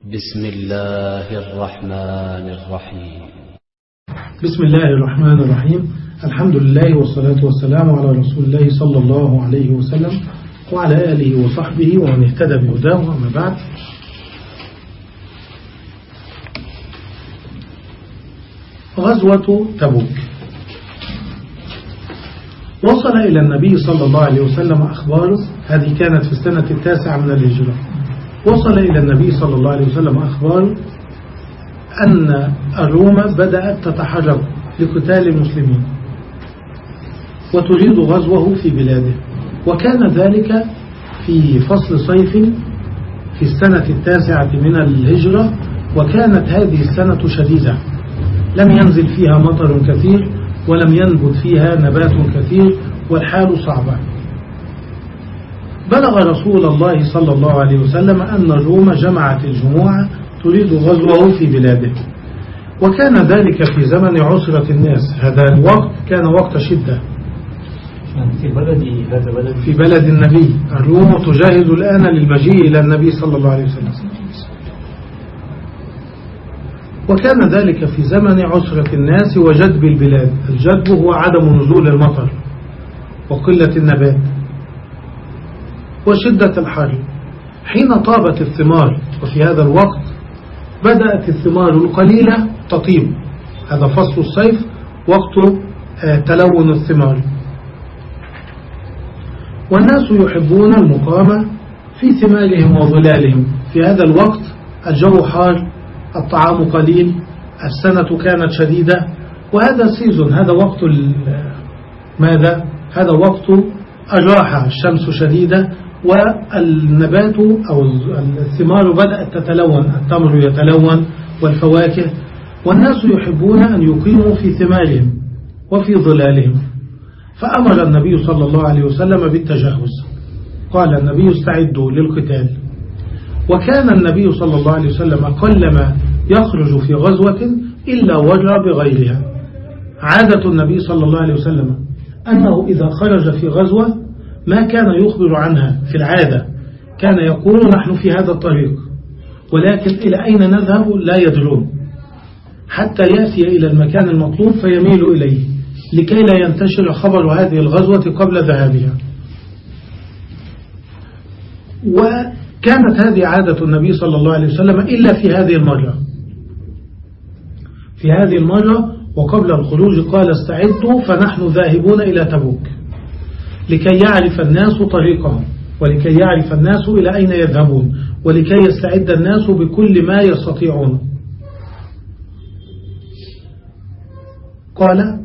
بسم الله الرحمن الرحيم. بسم الله الرحمن الرحيم. الحمد لله والصلاة والسلام على رسول الله صلى الله عليه وسلم وعلى آله وصحبه ومن اهتدى بهداه أما بعد. غزوة تبوك. وصل إلى النبي صلى الله عليه وسلم أخباره هذه كانت في السنة التاسعة من الهجرة. وصل إلى النبي صلى الله عليه وسلم أخبار أن الروم بدأت تتحرك لقتال المسلمين وتريد غزوه في بلاده. وكان ذلك في فصل صيف في السنة التاسعة من الهجرة وكانت هذه السنة شديدة. لم ينزل فيها مطر كثير ولم ينبت فيها نبات كثير والحال صعبة. بلغ رسول الله صلى الله عليه وسلم أن الروم جمعت الجموع تريد غزوه في بلاده. وكان ذلك في زمن عسرة الناس. هذا الوقت كان وقت شدة. في بلد هذا بلد في بلد النبي. الروم تجاهد الآن للمجيء إلى النبي صلى الله عليه وسلم. وكان ذلك في زمن عسرة الناس وجدب البلاد. الجدب هو عدم نزول المطر وقلة النبات. وشدة الحر حين طابت الثمار وفي هذا الوقت بدأت الثمار القليلة تطيب. هذا فصل الصيف وقت تلون الثمار. والناس يحبون المقامة في ثمارهم وظلالهم. في هذا الوقت الجو حار الطعام قليل السنة كانت شديدة وهذا سيزون هذا وقت ماذا؟ هذا وقت الراحة الشمس شديدة والنبات أو الثمار بدأت تتلون التمر يتلون والفواكه والناس يحبون أن يقيموا في ثمارهم وفي ظلالهم. فأمر النبي صلى الله عليه وسلم بالتجهز قال النبي استعدوا للقتال. وكان النبي صلى الله عليه وسلم قلما يخرج في غزوة إلا وجر بغيرها. عادة النبي صلى الله عليه وسلم أنه إذا خرج في غزوة ما كان يخبر عنها في العادة. كان يقول نحن في هذا الطريق. ولكن إلى أين نذهب لا يدرون حتى يأتي إلى المكان المطلوب فيميل إليه. لكي لا ينتشر خبر هذه الغزوة قبل ذهابها. وكانت هذه عادة النبي صلى الله عليه وسلم إلا في هذه المرة. في هذه المرة وقبل الخروج قال استعدوا فنحن ذاهبون إلى تبوك. لكي يعرف الناس طريقهم ولكي يعرف الناس إلى أين يذهبون ولكي يستعد الناس بكل ما يستطيعون. قال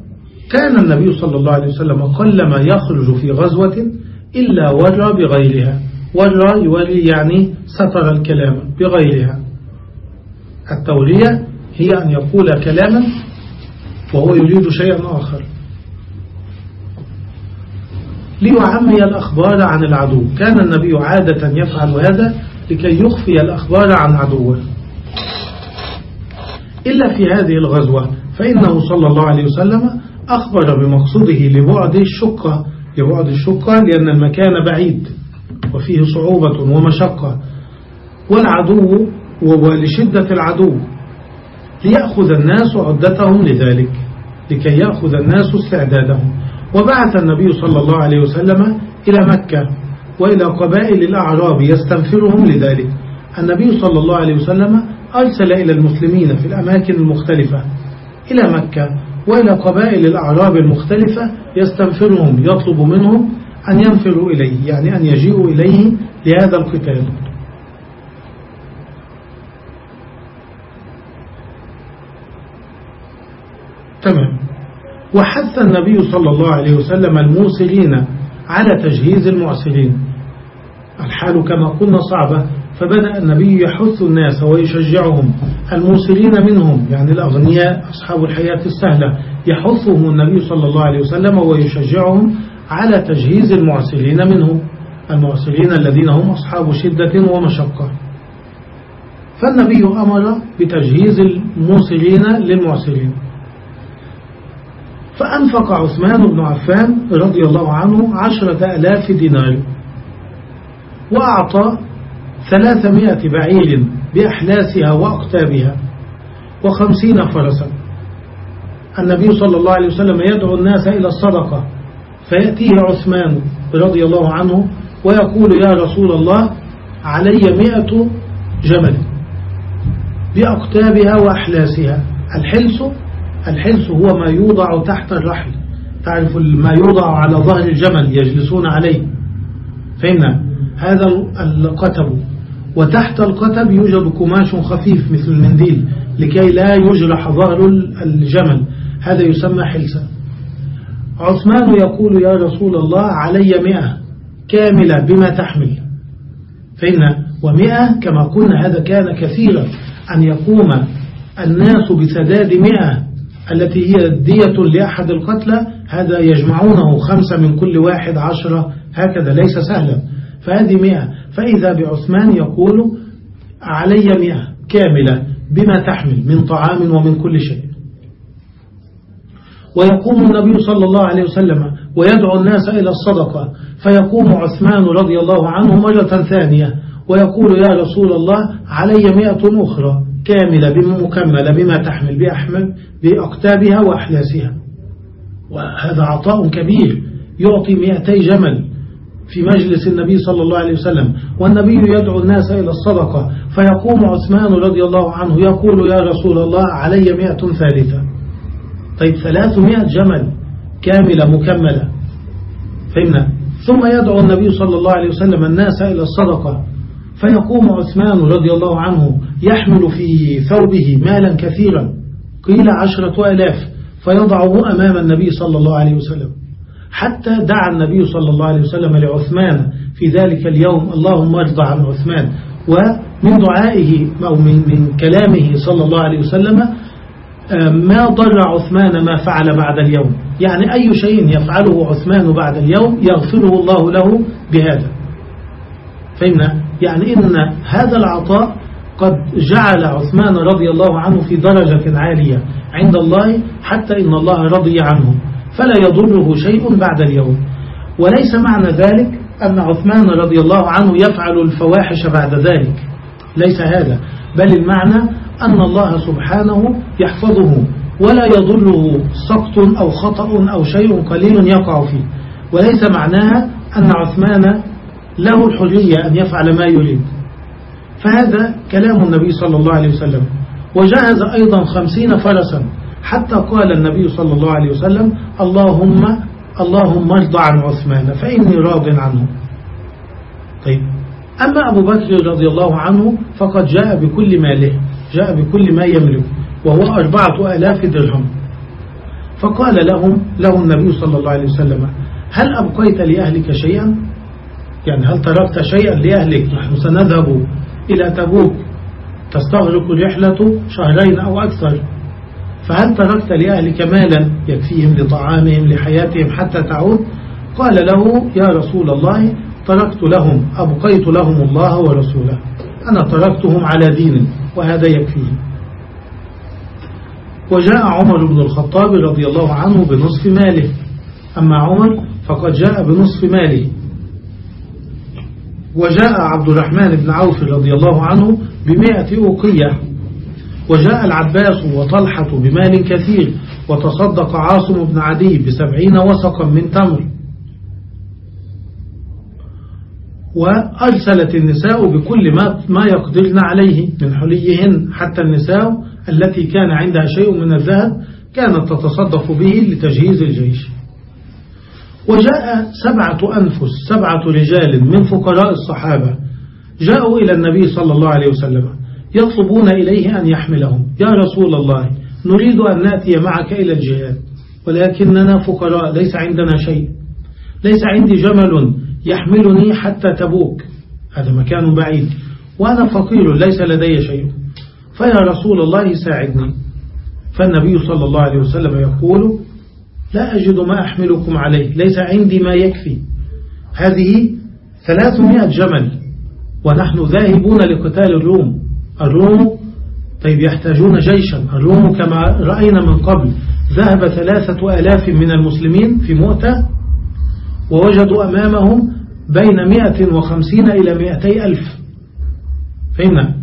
كان النبي صلى الله عليه وسلم قلما يخرج في غزوة إلا ورى بغيرها. ورى يولي يعني ستر الكلام بغيرها. التورية هي أن يقول كلاما وهو يريد شيئا آخر. ليعمي الأخبار عن العدو. كان النبي عادة يفعل هذا لكي يخفي الأخبار عن عدوه. إلا في هذه الغزوة فإنه صلى الله عليه وسلم أخبر بمقصوده لبعد الشقة. لبعد الشقة لأن المكان بعيد وفيه صعوبة ومشقة. والعدو ولشدة العدو ليأخذ الناس عدتهم لذلك لكي يأخذ الناس استعدادهم. وبعث النبي صلى الله عليه وسلم إلى مكة وإلى قبائل الأعراب يستنفرهم لذلك. النبي صلى الله عليه وسلم أرسل إلى المسلمين في الأماكن المختلفة إلى مكة وإلى قبائل الأعراب المختلفة يستنفرهم يطلب منهم أن ينفروا إليه يعني أن يجيئوا إليه لهذا القتال. تمام. وحث النبي صلى الله عليه وسلم الموسرين على تجهيز المعسرين الحال كما قلنا صعبة فبدأ النبي يحث الناس ويشجعهم. الموسرين منهم يعني الأغنياء أصحاب الحياة السهلة يحثهم النبي صلى الله عليه وسلم ويشجعهم على تجهيز المعسرين منهم. المعسرين الذين هم أصحاب شدة ومشقة. فالنبي أمر بتجهيز الموسرين للمعسرين فأنفق عثمان بن عفان رضي الله عنه عشرة ألاف دينار وأعطى ثلاثمائة بعير بأحلاسها وأقتابها وخمسين فرسا. النبي صلى الله عليه وسلم يدعو الناس إلى الصدقة فيأتيه عثمان رضي الله عنه ويقول يا رسول الله علي مئة جمل بأقتابها وأحلاسها الحلس الحلس هو ما يوضع تحت الرحل. تعرف ما يوضع على ظهر الجمل يجلسون عليه. فهمنا؟ هذا القتب. وتحت القتب يوجد قماش خفيف مثل المنديل لكي لا يجرح ظهر الجمل. هذا يسمى حلسا. عثمان يقول يا رسول الله علي مئة كاملة بما تحمل. فإن ومئة كما قلنا هذا كان كثيرا. أن يقوم الناس بسداد مئة التي هي دية لأحد القتلى هذا يجمعونه خمسة من كل واحد عشرة هكذا ليس سهلا. فهذه مئة. فإذا بعثمان يقول علي مئة كاملة بما تحمل من طعام ومن كل شيء. ويقوم النبي صلى الله عليه وسلم ويدعو الناس إلى الصدقة. فيقوم عثمان رضي الله عنه مرة ثانية ويقول يا رسول الله علي مئة أخرى. كاملة مكملة بما تحمل بأحمل بأقتابها وأحلاسها وهذا عطاء كبير يعطي مئتي جمل في مجلس النبي صلى الله عليه وسلم. والنبي يدعو الناس إلى الصدقة. فيقوم عثمان رضي الله عنه يقول يا رسول الله علي مئة ثالثة. طيب ثلاثمائة جمل كاملة مكملة. فهمنا؟ ثم يدعو النبي صلى الله عليه وسلم الناس إلى الصدقة. فيقوم عثمان رضي الله عنه يحمل في ثوبه مالا كثيرا قيل عشرة ألاف فيضعه أمام النبي صلى الله عليه وسلم. حتى دعا النبي صلى الله عليه وسلم لعثمان في ذلك اليوم اللهم ارضى عن عثمان. ومن دعائه أو من, من كلامه صلى الله عليه وسلم ما ضر عثمان ما فعل بعد اليوم. يعني أي شيء يفعله عثمان بعد اليوم يغفره الله له بهذا. فهمنا؟ يعني إن هذا العطاء قد جعل عثمان رضي الله عنه في درجة عالية عند الله حتى إن الله رضي عنه فلا يضره شيء بعد اليوم. وليس معنى ذلك أن عثمان رضي الله عنه يفعل الفواحش بعد ذلك. ليس هذا بل المعنى أن الله سبحانه يحفظه ولا يضره سقط أو خطأ أو شيء قليل يقع فيه. وليس معناها أن عثمان له الحرية أن يفعل ما يريد. فهذا كلام النبي صلى الله عليه وسلم. وجهز أيضا خمسين فرسا حتى قال النبي صلى الله عليه وسلم اللهم اللهم ارضى عن عثمان فإني راض عنه. طيب. أما أبو بكر رضي الله عنه فقد جاء بكل ماله جاء بكل ما يملك وهو أربعة آلاف درهم. فقال لهم له النبي صلى الله عليه وسلم هل أبقيت لأهلك شيئا؟ يعني هل تركت شيئا لأهلك؟ نحن سنذهب إلى تبوك. تستغرق الرحلة شهرين أو أكثر. فهل تركت لأهلك مالا يكفيهم لطعامهم لحياتهم حتى تعود؟ قال له يا رسول الله تركت لهم أبقيت لهم الله ورسوله. أنا تركتهم على دين وهذا يكفيهم. وجاء عمر بن الخطاب رضي الله عنه بنصف ماله. أما عمر فقد جاء بنصف ماله. وجاء عبد الرحمن بن عوف رضي الله عنه بمائة أوقية وجاء العباس وطلحة بمال كثير وتصدق عاصم بن عدي بسبعين وسقا من تمر. وأرسلت النساء بكل ما, ما يقدرن عليه من حليهن حتى النساء التي كان عندها شيء من الذهب كانت تتصدق به لتجهيز الجيش. وجاء سبعة أنفس سبعة رجال من فقراء الصحابة جاءوا إلى النبي صلى الله عليه وسلم يطلبون إليه أن يحملهم. يا رسول الله نريد أن نأتي معك إلى الجهاد ولكننا فقراء ليس عندنا شيء. ليس عندي جمل يحملني حتى تبوك. هذا مكان بعيد وأنا فقير ليس لدي شيء. فيا رسول الله ساعدني. فالنبي صلى الله عليه وسلم يقول لا أجد ما أحملكم عليه. ليس عندي ما يكفي. هذه ثلاثمائة جمل. ونحن ذاهبون لقتال الروم. الروم طيب يحتاجون جيشا. الروم كما رأينا من قبل ذهب ثلاثة ألاف من المسلمين في مؤتة ووجدوا أمامهم بين مئة وخمسين إلى مئتي ألف. فهمنا؟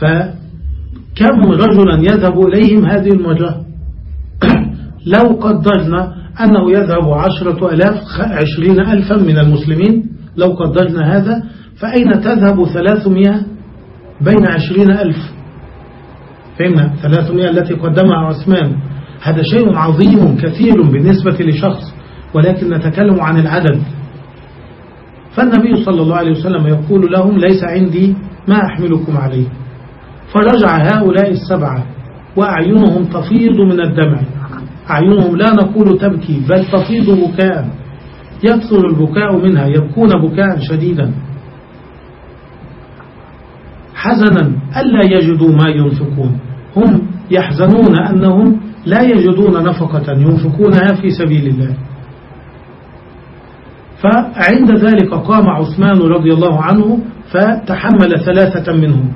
فكم رجلا يذهب إليهم هذه المرة لو قدرنا أنه يذهب عشرة ألاف عشرين ألفا من المسلمين لو قدرنا هذا فأين تذهب ثلاثمائة بين عشرين ألف؟ فهمنا ثلاثمائة التي قدمها عثمان هذا شيء عظيم كثير بالنسبة لشخص ولكن نتكلم عن العدد. فالنبي صلى الله عليه وسلم يقول لهم ليس عندي ما أحملكم عليه؟ فرجع هؤلاء السبعة وأعينهم تفيض من الدمع. أعينهم لا نقول تبكي بل تفيض بكاء يكثر البكاء منها يبكون بكاء شديدا. حزنا ألا يجدوا ما ينفقون. هم يحزنون أنهم لا يجدون نفقة ينفقونها في سبيل الله. فعند ذلك قام عثمان رضي الله عنه فتحمل ثلاثة منهم.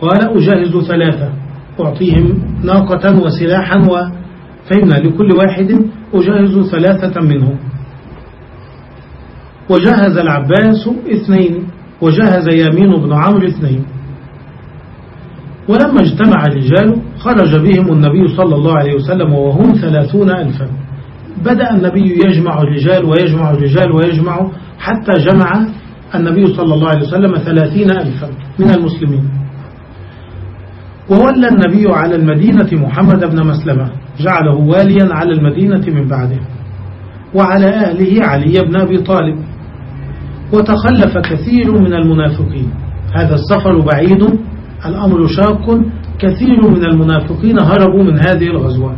قال أجهز ثلاثة أعطيهم ناقة وسلاحا وفهمنا لكل واحد أجهز ثلاثة منهم. وجهز العباس اثنين وجهز يمين بن عمرو اثنين. ولما اجتمع الرجال خرج بهم النبي صلى الله عليه وسلم وهم ثلاثون ألفا. بدأ النبي يجمع الرجال ويجمع الرجال ويجمع حتى جمع النبي صلى الله عليه وسلم ثلاثين ألفا من المسلمين. وولى النبي على المدينة محمد بن مسلمة. جعله واليا على المدينة من بعده وعلى أهله علي بن أبي طالب. وتخلف كثير من المنافقين. هذا السفر بعيد الأمر شاق كثير من المنافقين هربوا من هذه الغزوة.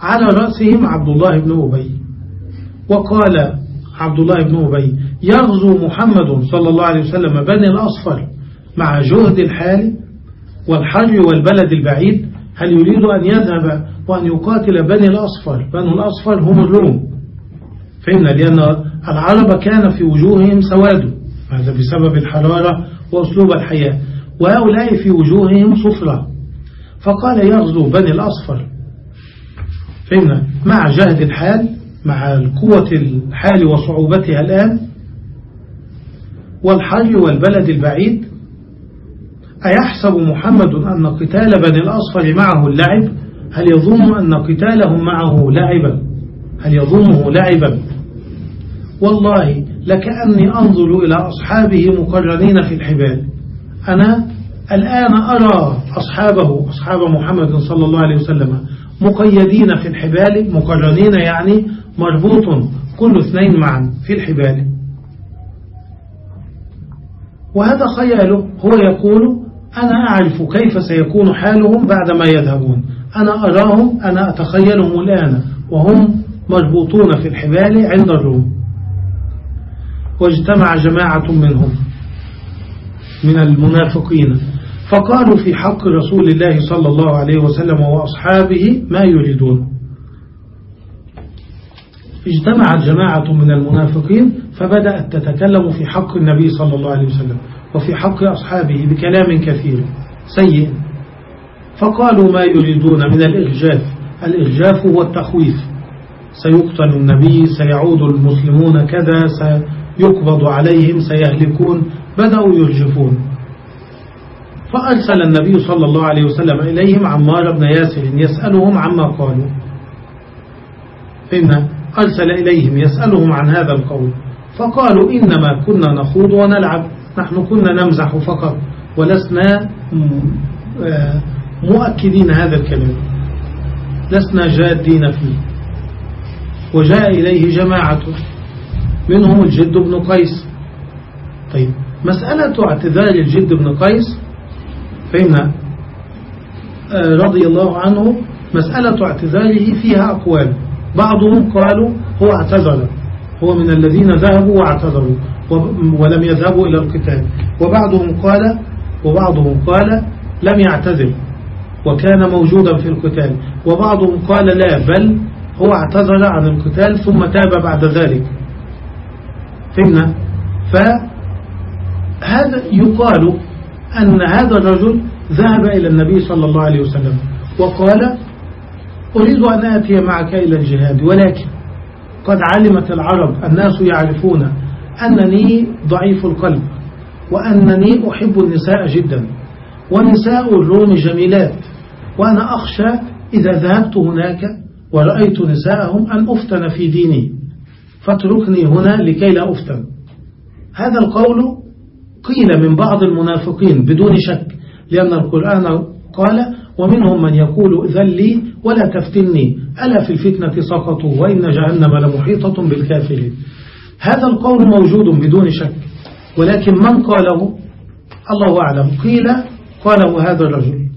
على رأسهم عبد الله بن أبي. وقال عبد الله بن أبي يغزو محمد صلى الله عليه وسلم بني الأصفر مع جهد الحال والحر والبلد البعيد هل يريد أن يذهب وأن يقاتل بني الأصفر؟ بني الأصفر هم الروم. فإن لأن العرب كان في وجوههم سواد. هذا بسبب الحرارة وأسلوب الحياة. وهؤلاء في وجوههم صفرة. فقال يغزو بني الأصفر. فهمنا؟ مع جهد الحال مع قوة الحال وصعوبتها الآن والحر والبلد البعيد أيحسب محمد أن قتال بني الأصفر معه اللعب؟ هل يظن أن قتالهم معه لعبا؟ هل يظنه لعبا؟ والله لكأني أنظر إلى أصحابه مقرنين في الحبال. أنا الآن أرى أصحابه أصحاب محمد صلى الله عليه وسلم مقيدين في الحبال مقرنين يعني مربوط كل اثنين معا في الحبال. وهذا خياله هو يقول أنا أعرف كيف سيكون حالهم بعدما يذهبون. أنا أراهم أنا أتخيلهم الآن وهم مربوطون في الحبال عند الروم. واجتمع جماعة منهم من المنافقين فقالوا في حق رسول الله صلى الله عليه وسلم وأصحابه ما يريدون. اجتمعت جماعة من المنافقين فبدأت تتكلم في حق النبي صلى الله عليه وسلم وفي حق أصحابه بكلام كثير سيء. فقالوا ما يريدون من الإرجاف؟ الإرجاف هو التخويف. سيقتل النبي سيعود المسلمون كذا سيقبض عليهم سيهلكون بدأوا يرجفون. فأرسل النبي صلى الله عليه وسلم إليهم عمار بن ياسر يسألهم عما قالوا. إن أرسل إليهم يسألهم عن هذا القول. فقالوا إنما كنا نخوض ونلعب. نحن كنا نمزح فقط ولسنا آه، مؤكدين هذا الكلام. لسنا جادين فيه. وجاء إليه جماعة. منهم الجد بن قيس. طيب مسألة اعتذار الجد بن قيس فهمنا آه، رضي الله عنه مسألة اعتذاره فيها أقوال. بعضهم قالوا هو اعتذر. هو من الذين ذهبوا واعتذروا ولم يذهبوا إلى القتال. وبعضهم قال وبعضهم قال لم يعتذر وكان موجودا في القتال. وبعضهم قال لا بل هو اعتذر عن القتال ثم تاب بعد ذلك. فهمنا؟ فهذا يقال أن هذا الرجل ذهب إلى النبي صلى الله عليه وسلم وقال أريد أن آتي معك إلى الجهاد ولكن قد علمت العرب الناس يعرفون أنني ضعيف القلب وأنني أحب النساء جدا. ونساء الروم جميلات. وأنا أخشى إذا ذهبت هناك ورأيت نساءهم أن أفتن في ديني. فاتركني هنا لكي لا أفتن. هذا القول قيل من بعض المنافقين بدون شك لأن القرآن قال ومنهم من يقول إذن لي ولا تفتني. ألا في الفتنة سقطوا وإن جهنم لمحيطة بالكافرين. هذا القول موجود بدون شك ولكن من قاله؟ الله أعلم. قيل قاله هذا الرجل.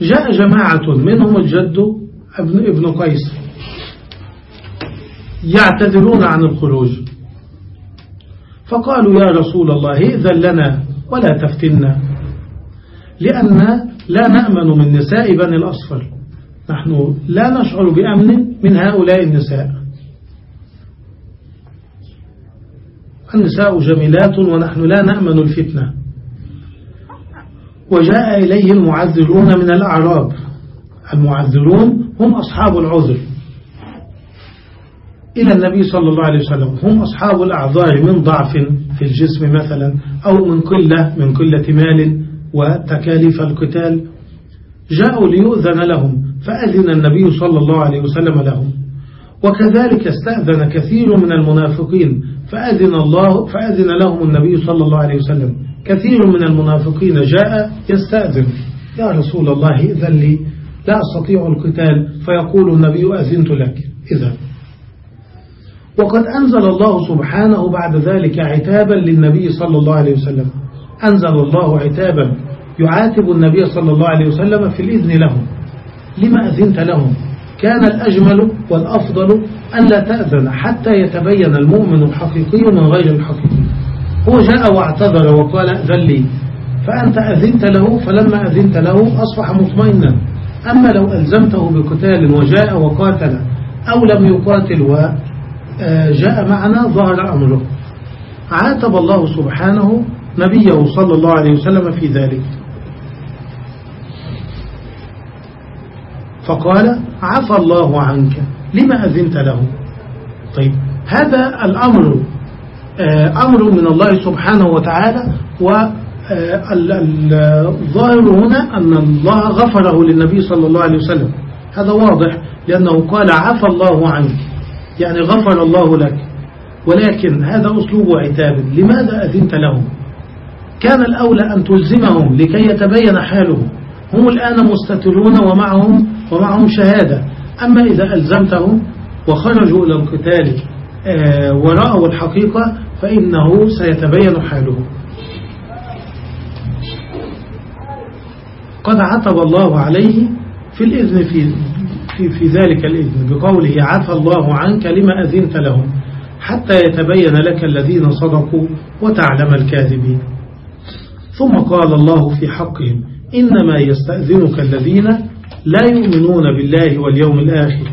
جاء جماعة منهم الجد ابن, ابن قيس يعتذرون عن الخروج. فقالوا يا رسول الله إذن لنا ولا تفتنا لأن لا نأمن من نساء بني الأصفر. نحن لا نشعر بأمن من هؤلاء النساء. النساء جميلات ونحن لا نأمن الفتنة. وجاء إليه المعذرون من الأعراب. المعذرون هم أصحاب العذر. إلى النبي صلى الله عليه وسلم. هم أصحاب الأعذار من ضعف في الجسم مثلا أو من قلة من قلة مال وتكاليف القتال. جاءوا ليؤذن لهم. فأذن النبي صلى الله عليه وسلم لهم وكذلك استأذن كثير من المنافقين فأذن, الله فأذن لهم النبي صلى الله عليه وسلم. كثير من المنافقين جاء يستأذن. يا رسول الله إذن لي لا أستطيع القتال فيقول النبي أذنت لك. إذا وقد أنزل الله سبحانه بعد ذلك عتابا للنبي صلى الله عليه وسلم. أنزل الله عتابا يعاتب النبي صلى الله عليه وسلم في الإذن لهم. لما أذنت لهم؟ كان الأجمل والأفضل أن لا تأذن حتى يتبين المؤمن الحقيقي من غير الحقيقي. هو جاء واعتذر وقال أذن لي. فأنت أذنت له فلما أذنت له أصبح مطمئنا. أما لو ألزمته بقتال وجاء وقاتل أو لم يقاتل وجاء معنا ظهر أمره. عاتب الله سبحانه نبيه صلى الله عليه وسلم في ذلك. فقال عفى الله عنك لما أذنت له؟ طيب هذا الأمر آه، أمر من الله سبحانه وتعالى والظاهر هنا أن الله غفره للنبي صلى الله عليه وسلم. هذا واضح لأنه قال عفى الله عنك. يعني غفر الله لك. ولكن هذا أسلوب عتاب. لماذا أذنت لهم كان الأولى أن تلزمهم لكي يتبين حالهم هم الآن مستترون ومعهم, ومعهم شهادة. أما إذا ألزمتهم وخرجوا إلى القتال آه، ورأوا الحقيقة فإنه سيتبين حاله. قد عتب الله عليه في الإذن في, في, في ذلك الإذن بقوله عفى الله عنك لما أذنت لهم حتى يتبين لك الذين صدقوا وتعلم الكاذبين. ثم قال الله في حقهم إنما يستأذنك الذين لا يؤمنون بالله واليوم الآخر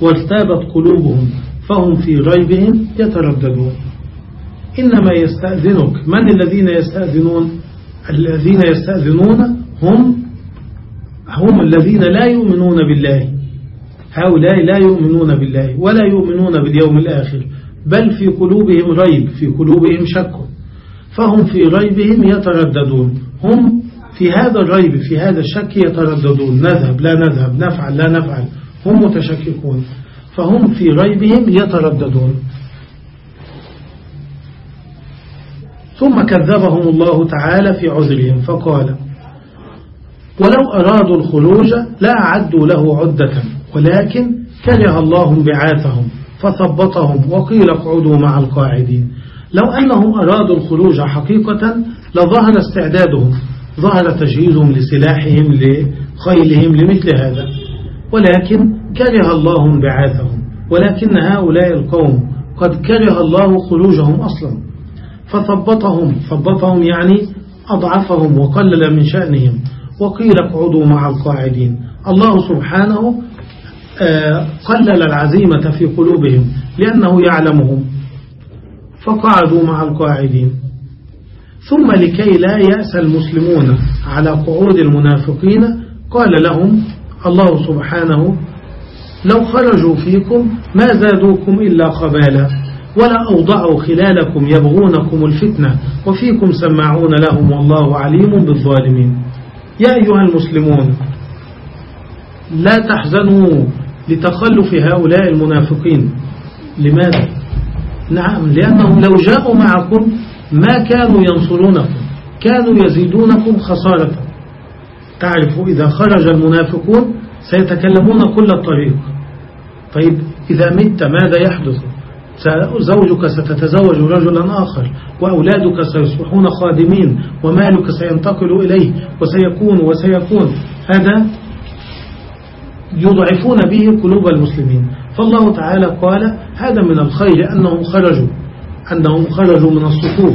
وارتابت قلوبهم فهم في ريبهم يترددون. إنما يستأذنك من الذين يستأذنون؟ الذين يستأذنون هم هم الذين لا يؤمنون بالله. هؤلاء لا يؤمنون بالله ولا يؤمنون باليوم الآخر بل في قلوبهم ريب في قلوبهم شك فهم في ريبهم يترددون. هم في هذا الريب في هذا الشك يترددون. نذهب لا نذهب نفعل لا نفعل. هم متشككون. فهم في ريبهم يترددون. ثم كذبهم الله تعالى في عذرهم فقال ولو أرادوا الخروج لا أعدوا له عدة ولكن كره الله بعاثهم فثبطهم وقيل اقعدوا مع القاعدين. لو أنهم أرادوا الخروج حقيقة لظهر استعدادهم. ظهر تجهيزهم لسلاحهم لخيلهم لمثل هذا. ولكن كره الله انبعاثهم ولكن هؤلاء القوم قد كره الله خروجهم أصلا. فثبطهم ثبطهم يعني أضعفهم وقلل من شأنهم. وقيل اقعدوا مع القاعدين. الله سبحانه آه، قلل العزيمة في قلوبهم لأنه يعلمهم. فقعدوا مع القاعدين. ثم لكي لا يأس المسلمون على قعود المنافقين قال لهم الله سبحانه لو خرجوا فيكم ما زادوكم إلا خبالا ولا أوضعوا خلالكم يبغونكم الفتنة وفيكم سماعون لهم والله عليم بالظالمين يا أيها المسلمون لا تحزنوا لتخلف هؤلاء المنافقين لماذا؟ نعم لأنهم لو جاءوا معكم ما كانوا ينصرونكم. كانوا يزيدونكم خسارة تعرف إذا خرج المنافقون سيتكلمون كل الطريق. طيب إذا مت ماذا يحدث؟ زوجك ستتزوج رجلا آخر وأولادك سيصبحون خادمين ومالك سينتقل إليه وسيكون وسيكون. هذا يضعفون به قلوب المسلمين. فالله تعالى قال هذا من الخير أنهم خرجوا. أنهم خرجوا من الصفوف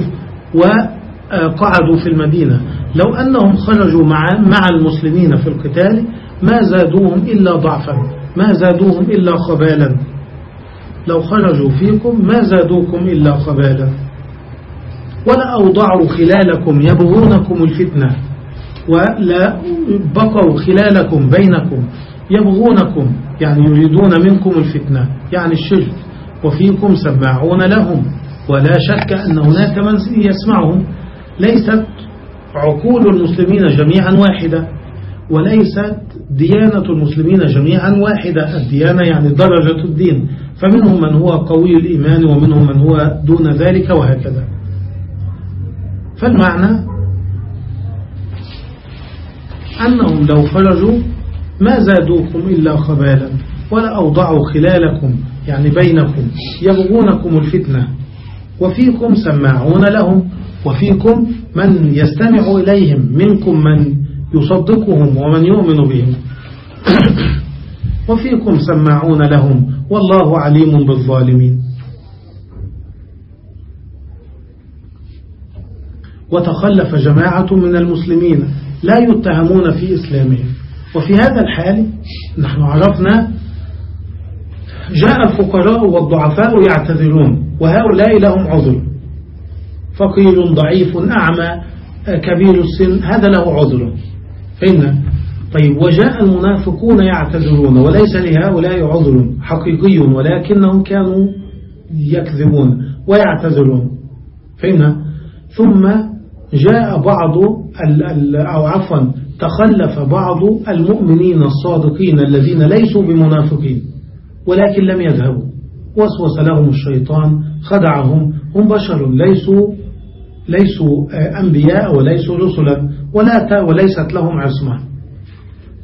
وقعدوا في المدينة. لو أنهم خرجوا مع, مع المسلمين في القتال ما زادوهم إلا ضعفا ما زادوهم إلا خبالا. لو خرجوا فيكم ما زادوكم إلا خبالا. ولا أوضعوا خلالكم يبغونكم الفتنة. ولا بقوا خلالكم بينكم يبغونكم يعني يريدون منكم الفتنة. يعني الشرك. وفيكم سماعون لهم. ولا شك أن هناك من يسمعهم. ليست عقول المسلمين جميعا واحدة وليست ديانة المسلمين جميعا واحدة. الديانة يعني درجة الدين. فمنهم من هو قوي الإيمان ومنهم من هو دون ذلك وهكذا. فالمعنى أنهم لو خرجوا ما زادوكم إلا خبالا ولا أوضعوا خلالكم يعني بينكم يبغونكم الفتنة. وفيكم سماعون لهم وفيكم من يستمع إليهم منكم من يصدقهم ومن يؤمن بهم. وفيكم سماعون لهم والله عليم بالظالمين. وتخلف جماعة من المسلمين لا يتهمون في إسلامهم. وفي هذا الحال نحن عرفنا جاء الفقراء والضعفاء يعتذرون. وهؤلاء لهم عذر. فقير ضعيف أعمى كبير السن هذا له عذر. فهمنا طيب وجاء المنافقون يعتذرون وليس لهؤلاء عذر حقيقي ولكنهم كانوا يكذبون ويعتذرون. فهمنا ثم جاء بعض أو عفوا تخلف بعض المؤمنين الصادقين الذين ليسوا بمنافقين ولكن لم يذهبوا. وسوس لهم الشيطان خدعهم هم بشر ليسوا ليسوا أنبياء وليسوا رسلا ولا وليست لهم عصمة.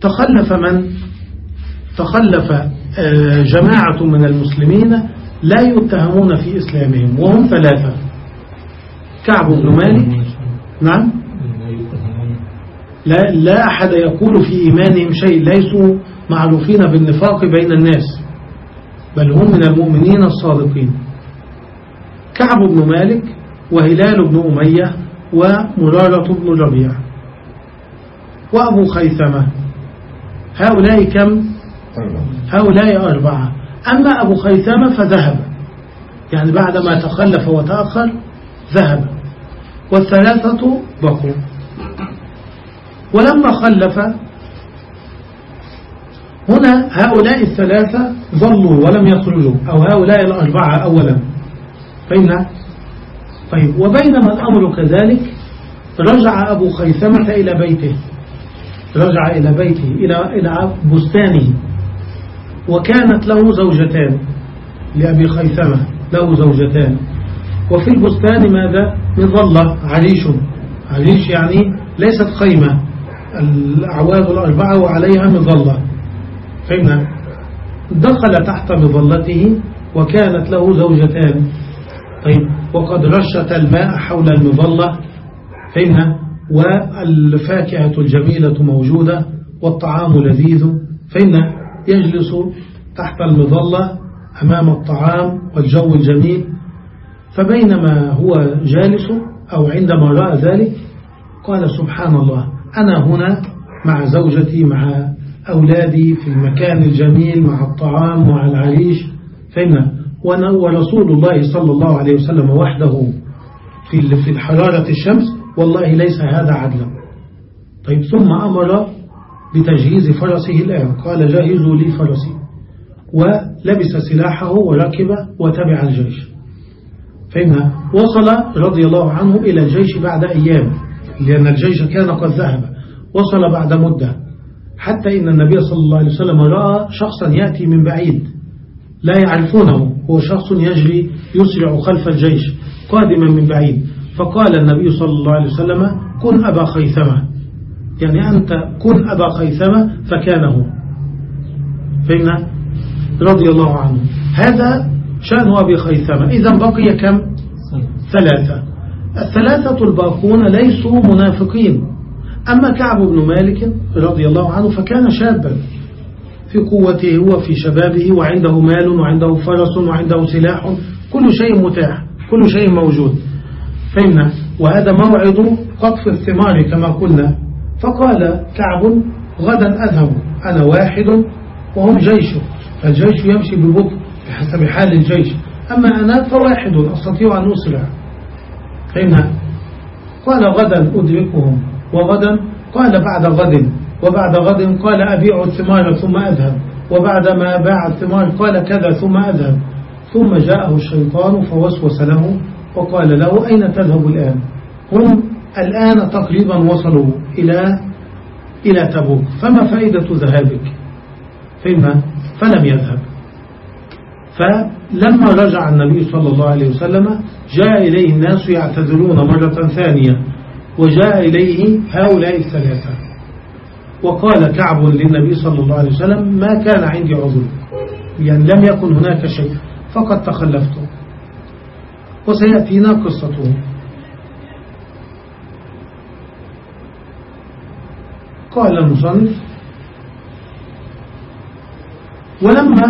تخلف من؟ تخلف آه، جماعة من المسلمين لا يتهمون في إسلامهم وهم ثلاثة. كعب بن مالك نعم. لا, لا أحد يقول في إيمانهم شيء ليسوا معروفين بالنفاق بين الناس. بل هم من المؤمنين الصادقين. كعب بن مالك وهلال بن أمية ومرارة بن ربيع وأبو خيثمة. هؤلاء كم؟ هؤلاء أربعة. أما أبو خيثمة فذهب. يعني بعدما تخلف وتأخر ذهب. والثلاثة بقوا. ولما خلف هنا هؤلاء الثلاثة ظلوا ولم يخرجوا أو هؤلاء الأربعة أولا. فإن طيب وبينما الأمر كذلك رجع أبو خيثمة إلى بيته. رجع إلى بيته إلى إلى بستانه. وكانت له زوجتان لأبي خيثمة له زوجتان. وفي البستان ماذا؟ مظلة عريش. عريش يعني ليست خيمة. الأعواد الأربعة وعليها مظلة. فهمنا دخل تحت مظلته وكانت له زوجتان. طيب وقد رشت الماء حول المظلة. فهمنا والفاكهة الجميلة موجودة والطعام لذيذ. فهمنا يجلس تحت المظلة أمام الطعام والجو الجميل. فبينما هو جالس أو عندما رأى ذلك قال سبحان الله أنا هنا مع زوجتي مع أولادي في المكان الجميل مع الطعام مع العريش فإن ورسول الله صلى الله عليه وسلم وحده في في حرارة الشمس والله ليس هذا عدلا. طيب ثم أمر بتجهيز فرسه الآن. قال جهزوا لي فرسي. ولبس سلاحه وركب وتبع الجيش. فهمنا وصل رضي الله عنه إلى الجيش بعد أيام لأن الجيش كان قد ذهب. وصل بعد مدة. حتى إن النبي صلى الله عليه وسلم رأى شخصا يأتي من بعيد لا يعرفونه هو شخص يجري يسرع خلف الجيش قادما من بعيد. فقال النبي صلى الله عليه وسلم كن أبا خيثمة. يعني أنت كن أبا خيثمة فكانه فإن رضي الله عنه. هذا شأن أبي خيثمة. إذا بقي كم؟ ثلاثة. الثلاثة الباقون ليسوا منافقين. أما كعب بن مالك رضي الله عنه فكان شابا في قوته وفي شبابه وعنده مال وعنده فرس وعنده سلاح كل شيء متاح كل شيء موجود. فهمنا وهذا موعد قطف الثمار كما قلنا. فقال كعب غدا أذهب أنا واحد وهم جيش. فالجيش يمشي ببطء بحسب حال الجيش. أما أنا فواحد أستطيع أن أسرع فهمنا قال غدا أدركهم. وغدا قال بعد غد وبعد غد قال أبيع الثمار ثم أذهب وبعد ما باع الثمار قال كذا ثم أذهب. ثم جاءه الشيطان فوسوس له وقال له أين تذهب الآن؟ هم الآن تقريبا وصلوا إلى إلى تبوك. فما فائدة ذهابك؟ فهمها فلم يذهب. فلما رجع النبي صلى الله عليه وسلم جاء إليه الناس يعتذرون مرة ثانية. وجاء إليه هؤلاء الثلاثة. وقال كعب للنبي صلى الله عليه وسلم ما كان عندي عذر. يعني لم يكن هناك شيء فقد تخلفت. وسيأتينا قصته قال المصنف ولما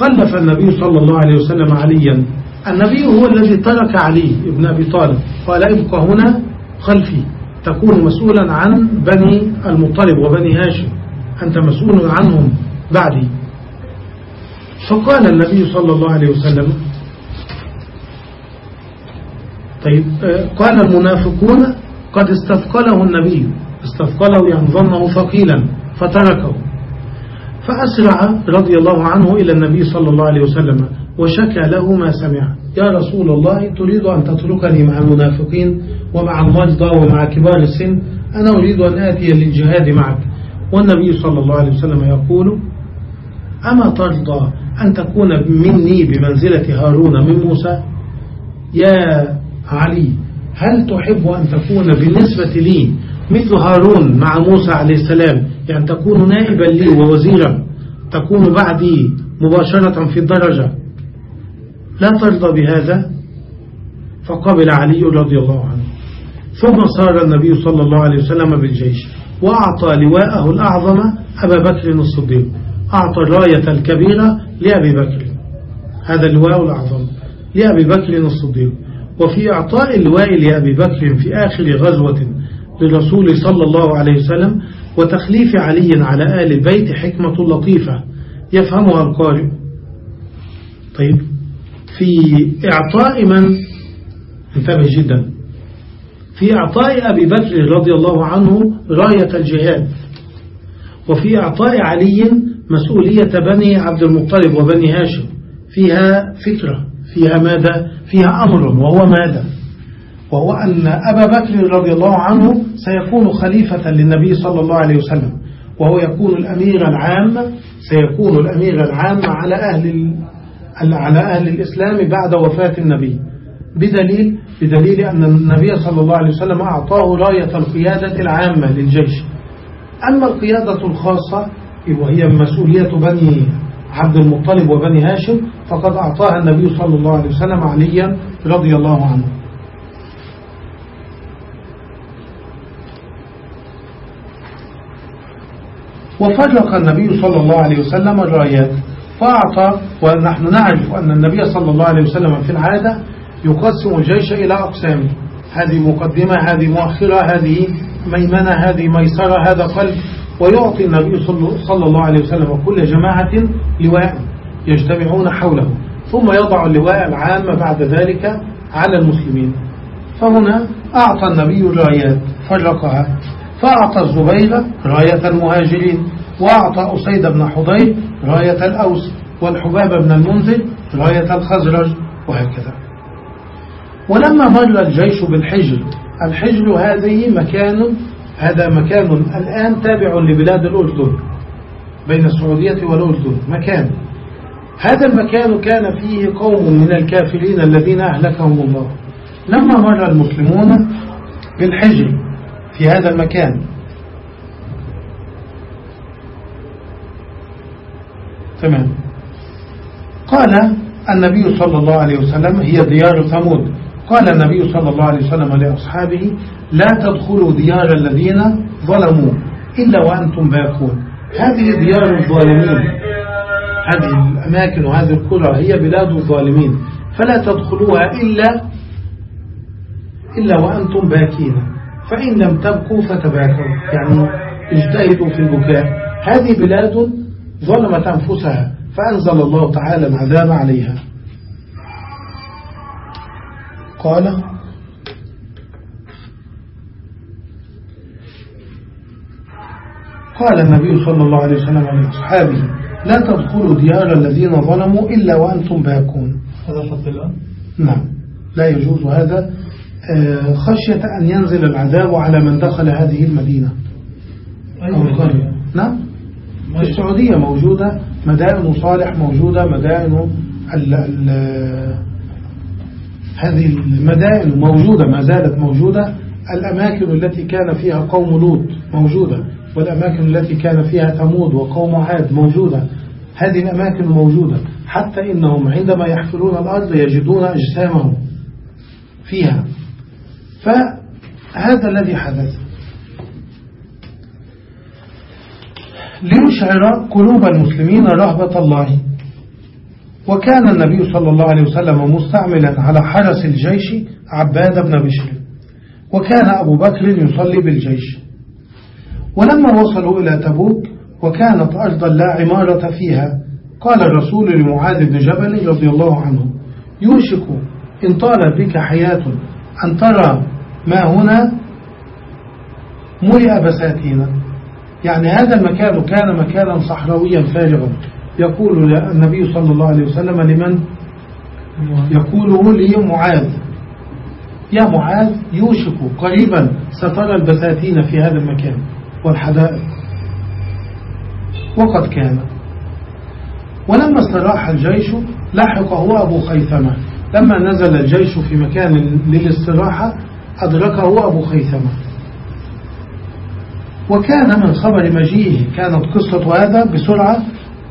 خلف النبي صلى الله عليه وسلم عليا النبي هو الذي ترك علي ابن أبي طالب. قال ابقى هنا. خلفي تكون مسؤولا عن بني المطلب وبني هاشم. أنت مسؤول عنهم بعدي. فقال النبي صلى الله عليه وسلم طيب آه، قال المنافقون قد استثقله النبي استثقله يعني ظنه ثقيلا فتركه. فأسرع رضي الله عنه إلى النبي صلى الله عليه وسلم وشكى له ما سمع. يا رسول الله تريد أن تتركني مع المنافقين؟ ومع المرضى ومع كبار السن أنا أريد أن آتي للجهاد معك. والنبي صلى الله عليه وسلم يقول أما ترضى أن تكون مني بمنزلة هارون من موسى؟ يا علي هل تحب أن تكون بالنسبة لي مثل هارون مع موسى عليه السلام؟ يعني تكون نائبا لي ووزيرا تكون بعدي مباشرة في الدرجة. لا ترضى بهذا؟ فقبل علي رضي الله عنه. ثم صار النبي صلى الله عليه وسلم بالجيش. وأعطى لواءه الأعظم أبا بكر الصديق. أعطى الراية الكبيرة لأبي بكر. هذا اللواء الأعظم لأبي بكر الصديق. وفي إعطاء اللواء لأبي بكر في آخر غزوة للرسول صلى الله عليه وسلم وتخليف علي على آل البيت حكمة لطيفة. يفهمها القارئ. طيب. في إعطاء من؟ انتبه جدا. في إعطاء أبي بكر رضي الله عنه راية الجهاد. وفي إعطاء علي مسؤولية بني عبد المطلب وبني هاشم. فيها فكرة فيها ماذا؟ فيها أمر وهو ماذا؟ وهو أن أبا بكر رضي الله عنه سيكون خليفة للنبي صلى الله عليه وسلم. وهو يكون الأمير العام سيكون الأمير العام على أهل على أهل الإسلام بعد وفاة النبي. بدليل بدليل أن النبي صلى الله عليه وسلم أعطاه راية القيادة العامة للجيش. أما القيادة الخاصة وهي مسؤولية بني عبد المطلب وبني هاشم فقد أعطاها النبي صلى الله عليه وسلم عليا رضي الله عنه. وفرق النبي صلى الله عليه وسلم الرايات. فأعطى ونحن نعرف أن النبي صلى الله عليه وسلم في العادة يقسم الجيش إلى أقسام. هذه مقدمة هذه مؤخرة هذه ميمنة هذه ميسرة هذا قلب. ويعطي النبي صلى الله عليه وسلم كل جماعة لواء يجتمعون حوله. ثم يضع اللواء العام بعد ذلك على المسلمين. فهنا أعطى النبي الرايات فرقها فأعطى الزبير راية المهاجرين. وأعطى أسيد بن حضير راية الأوس والحباب بن المنذر راية الخزرج وهكذا. ولما مر الجيش بالحجر الحجر هذه مكان هذا مكان الآن تابع لبلاد الأردن بين السعودية والأردن مكان. هذا المكان كان فيه قوم من الكافرين الذين أهلكهم الله. لما مر المسلمون بالحجر في هذا المكان. تمام. قال النبي صلى الله عليه وسلم هي ديار ثمود. قال النبي صلى الله عليه وسلم لأصحابه لا تدخلوا ديار الذين ظلموا إلا وأنتم باكون. هذه ديار الظالمين. هذه الأماكن وهذه القرى هي بلاد الظالمين. فلا تدخلوها إلا إلا وأنتم باكين. فإن لم تبكوا فتباكوا. يعني اجتهدوا في البكاء. هذه بلاد ظلمت أنفسها. فأنزل الله تعالى العذاب عليها. قال قال النبي صلى الله عليه وسلم لأصحابه لا تدخلوا ديار الذين ظلموا إلا وأنتم باكون. هذا فضل الله نعم. لا يجوز هذا. آه، خشية أن ينزل العذاب على من دخل هذه المدينة. أو القرية. نعم. في السعودية موجودة مدائن صالح موجودة مدائن هذه المدائن موجودة ما زالت موجودة. الأماكن التي كان فيها قوم لوط موجودة والأماكن التي كان فيها ثمود وقوم عاد موجودة. هذه الأماكن موجودة. حتى إنهم عندما يحفرون الأرض يجدون أجسامهم فيها. فهذا الذي حدث. ليشعر قلوب المسلمين رهبة الله. وكان النبي صلى الله عليه وسلم مستعملا على حرس الجيش عباد بن بشر. وكان أبو بكر يصلي بالجيش. ولما وصلوا إلى تبوك وكانت أرضا لا عمارة فيها قال الرسول لمعاذ بن جبل رضي الله عنه يوشك إن طالت بك حياة أن ترى ما هنا ملئ بساتين يعني هذا المكان كان مكانا صحراويا فارغا. يقول النبي صلى الله عليه وسلم لمن؟ يقوله لمعاذ يا معاذ يوشك قريبا سترى البساتين في هذا المكان والحدائق. وقد كان. ولما استراح الجيش لحقه أبو خيثمة. لما نزل الجيش في مكان للاستراحة أدركه أبو خيثمة. وكان من خبر مجيئه كانت قصة هذا بسرعة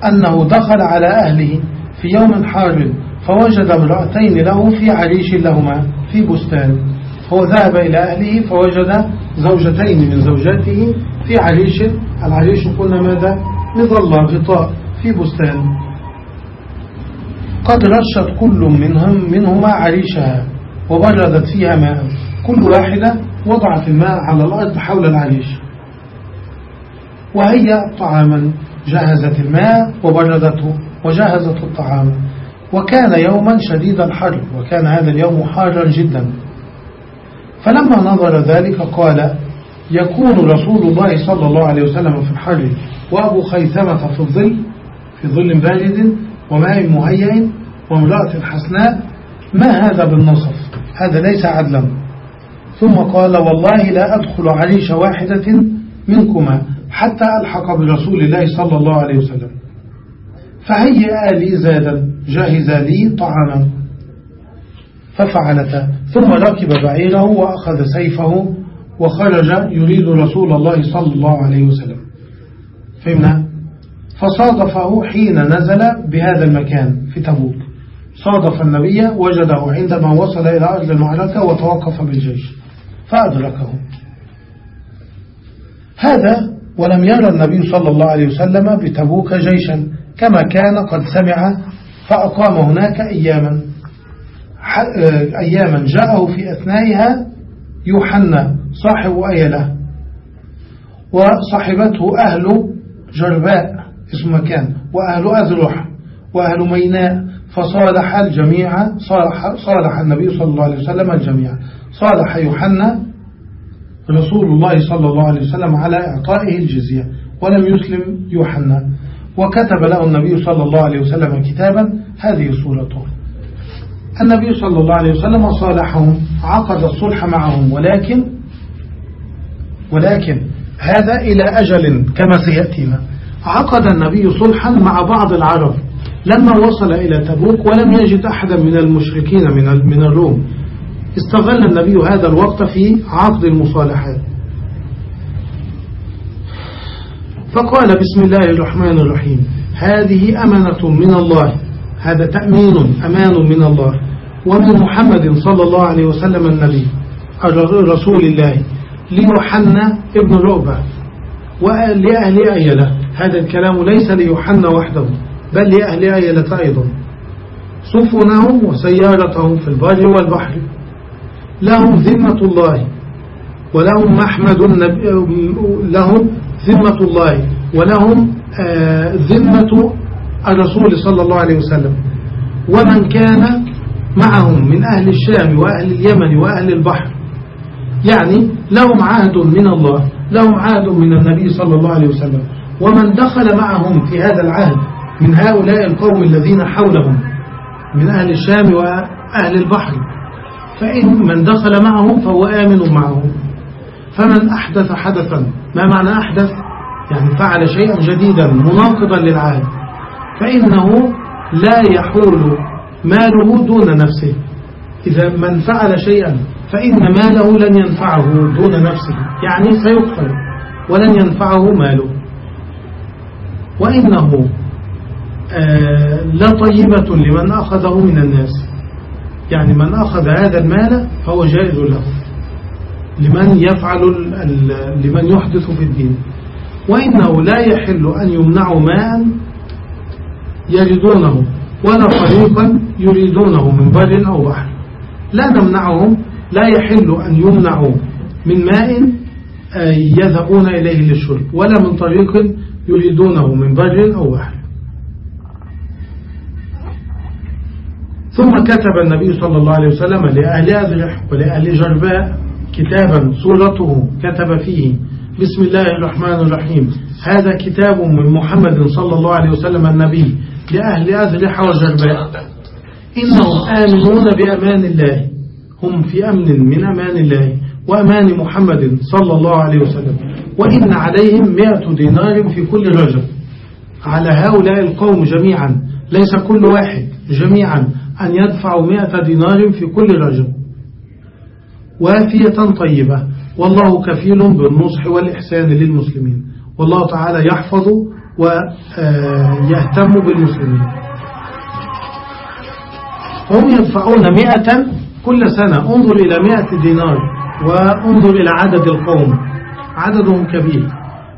أنه دخل على أهله في يوم حار فوجد امرأتين له في عريش لهما في بستان. هو ذهب إلى أهله فوجد زوجتين من زوجاته في عريش. العريش قلنا ماذا؟ مظلة غطاء في بستان. قد رشت كل منهم منهما عريشها وبردت فيها ماء. كل واحدة وضعت الماء على الأرض حول العريش. وهي طعاما جهزت الماء وبردته وجهزت الطعام. وكان يوما شديد الحر وكان هذا اليوم حارا جدا. فلما نظر ذلك قال يكون رسول الله صلى الله عليه وسلم في الحر وأبو خيثمة في الظل في ظل بارد وماء مهيئ وامرأة حسناء ما هذا بالنصف؟ هذا ليس عدلا. ثم قال والله لا أدخل عريش واحدة منكما. حتى ألحق برسول الله صلى الله عليه وسلم. فهيئ لي زادا جهز لي طعاما. ففعلتا. ثم ركب بعيره وأخذ سيفه وخرج يريد رسول الله صلى الله عليه وسلم. فهمنا؟ فصادفه حين نزل بهذا المكان في تبوك. صادف النبي وجده عندما وصل إلى أرض المعركة وتوقف بالجيش. فأدركه. هذا ولم يرى النبي صلى الله عليه وسلم بتبوك جيشا. كما كان قد سمع فأقام هناك أياما. أياما جاءه في أثنائها يوحنا صاحب أيلة وصاحبته أهل جرباء اسم مكان وأهل أذرح وأهل ميناء. فصالح الجميع صالح, صالح النبي صلى الله عليه وسلم الجميع. صالح يوحنا رسول الله صلى الله عليه وسلم على إعطائه الجزية. ولم يسلم يوحنا. وكتب له النبي صلى الله عليه وسلم كتابا هذه صورته. النبي صلى الله عليه وسلم صالحهم عقد الصلح معهم. ولكن ولكن هذا إلى أجل كما سيأتينا. عقد النبي صلحا مع بعض العرب. لما وصل إلى تبوك ولم يجد أحدا من المشركين من من الروم. استغل النبي هذا الوقت في عقد المصالحات. فقال بسم الله الرحمن الرحيم. هذه أمانة من الله. هذا تأمين أمان من الله. ومن محمد صلى الله عليه وسلم النبي. رسول الله. ليوحنا ابن رؤبة. ولأهل أيلة هذا الكلام ليس ليوحنا وحده. بل لأهل أيلة أيضا. سفنهم وسيارتهم في البر والبحر. لهم ذمة الله. ولهم محمد لهم ذمة الله. ولهم آه، ذمة الرسول صلى الله عليه وسلم. ومن كان معهم من أهل الشام وأهل اليمن وأهل البحر. يعني لهم عهد من الله لهم عهد من النبي صلى الله عليه وسلم. ومن دخل معهم في هذا العهد من هؤلاء القوم الذين حولهم من أهل الشام وأهل البحر. فإن من دخل معهم فهو آمن معهم فمن أحدث حدثا ما معنى أحدث؟ يعني فعل شيئا جديدا مناقضا للعهد فإنه لا يحول ماله دون نفسه. إذا من فعل شيئا فإن ماله لن ينفعه دون نفسه. يعني سيقتل ولن ينفعه ماله. وإنه آه لطيبة لمن أخذه من الناس. يعني من أخذ هذا المال فهو جائز له. لمن يفعل لمن يحدث في الدين. وإنه لا يحل أن يمنعوا ماء يجدونه ولا طريقا يريدونه من بر أو بحر. لا نمنعهم لا يحل أن يمنعوا من ماء آه، يذهبون إليه للشرب. ولا من طريق يريدونه من بر أو بحر. ثم كتب النبي صلى الله عليه وسلم لأهل أذرح ولأهل جرباء كتابا صورته كتب فيه. بسم الله الرحمن الرحيم. هذا كتاب من محمد صلى الله عليه وسلم النبي لأهل أذرح وجرباء إنهم آمنون بأمان الله. هم في أمن من أمان الله وأمان محمد صلى الله عليه وسلم. وإن عليهم مئة دينار في كل رجل على هؤلاء القوم جميعا ليس كل واحد جميعا. أن يدفعوا مئة دينار في كل رجل. وافية طيبة. والله كفيل بالنصح والإحسان للمسلمين. والله تعالى يحفظ ويهتم بالمسلمين. هم يدفعون مئة كل سنة. انظر إلى مئة دينار وانظر إلى عدد القوم. عددهم كبير.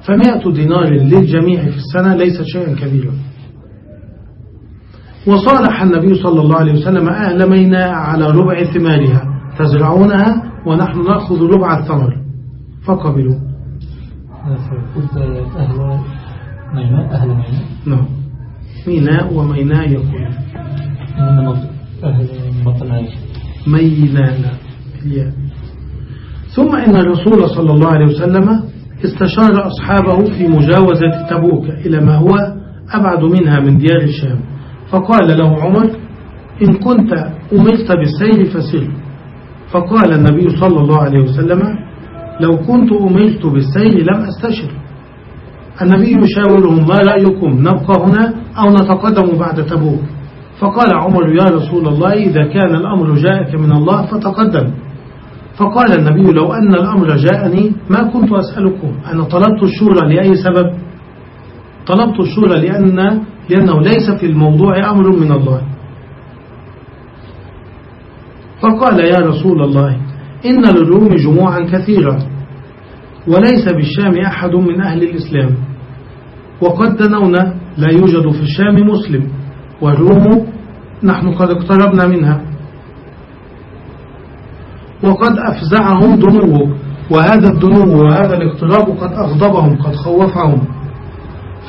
فمئة دينار للجميع في السنة ليس شيئا كبيرا. وصالح النبي صلى الله عليه وسلم أهل ميناء على ربع ثمارها. تزرعونها ونحن نأخذ ربع الثمر. فقبلوا. أهل ميناء. أهل ميناء. نعم. ميناء وميناء يقول أهل بطناء مينانا ثم إن الرسول صلى الله عليه وسلم استشار أصحابه في مجاوزة تبوك إلى ما هو أبعد منها من ديار الشام. فقال له عمر إن كنت أمرت بالسير فسر فقال النبي صلى الله عليه وسلم لو كنت أمرت بالسير لم أستشر. النبي يشاورهم ما رأيكم نبقى هنا أو نتقدم بعد تبوك. فقال عمر يا رسول الله إذا كان الأمر جاءك من الله فتقدم. فقال النبي لو أن الأمر جاءني ما كنت أسألكم أنا طلبت الشورى لأي سبب؟ طلبت الشورى لأن لأنه ليس في الموضوع أمر من الله. فقال يا رسول الله إن للروم جموعا كثيرة وليس بالشام أحد من أهل الإسلام. وقد دنونا لا يوجد في الشام مسلم والروم نحن قد اقتربنا منها. وقد أفزعهم دنوه وهذا الدنو وهذا الاقتراب قد أغضبهم قد خوفهم.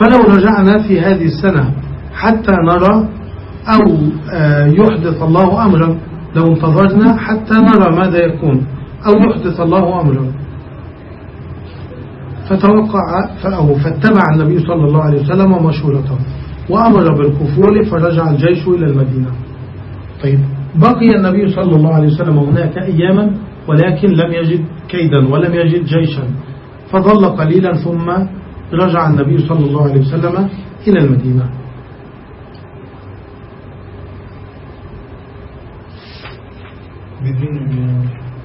فلو رجعنا في هذه السنة حتى نرى أو آه، يحدث الله أمرا لو انتظرنا حتى نرى ماذا يكون أو يحدث الله أمرا. فتوقع أو فاتبع النبي صلى الله عليه وسلم مشورته وأمر بالكفول فرجع الجيش إلى المدينة. طيب بقي النبي صلى الله عليه وسلم هناك أياما ولكن لم يجد كيدا ولم يجد جيشا. فظل قليلا ثم رجع النبي صلى الله عليه وسلم إلى المدينة.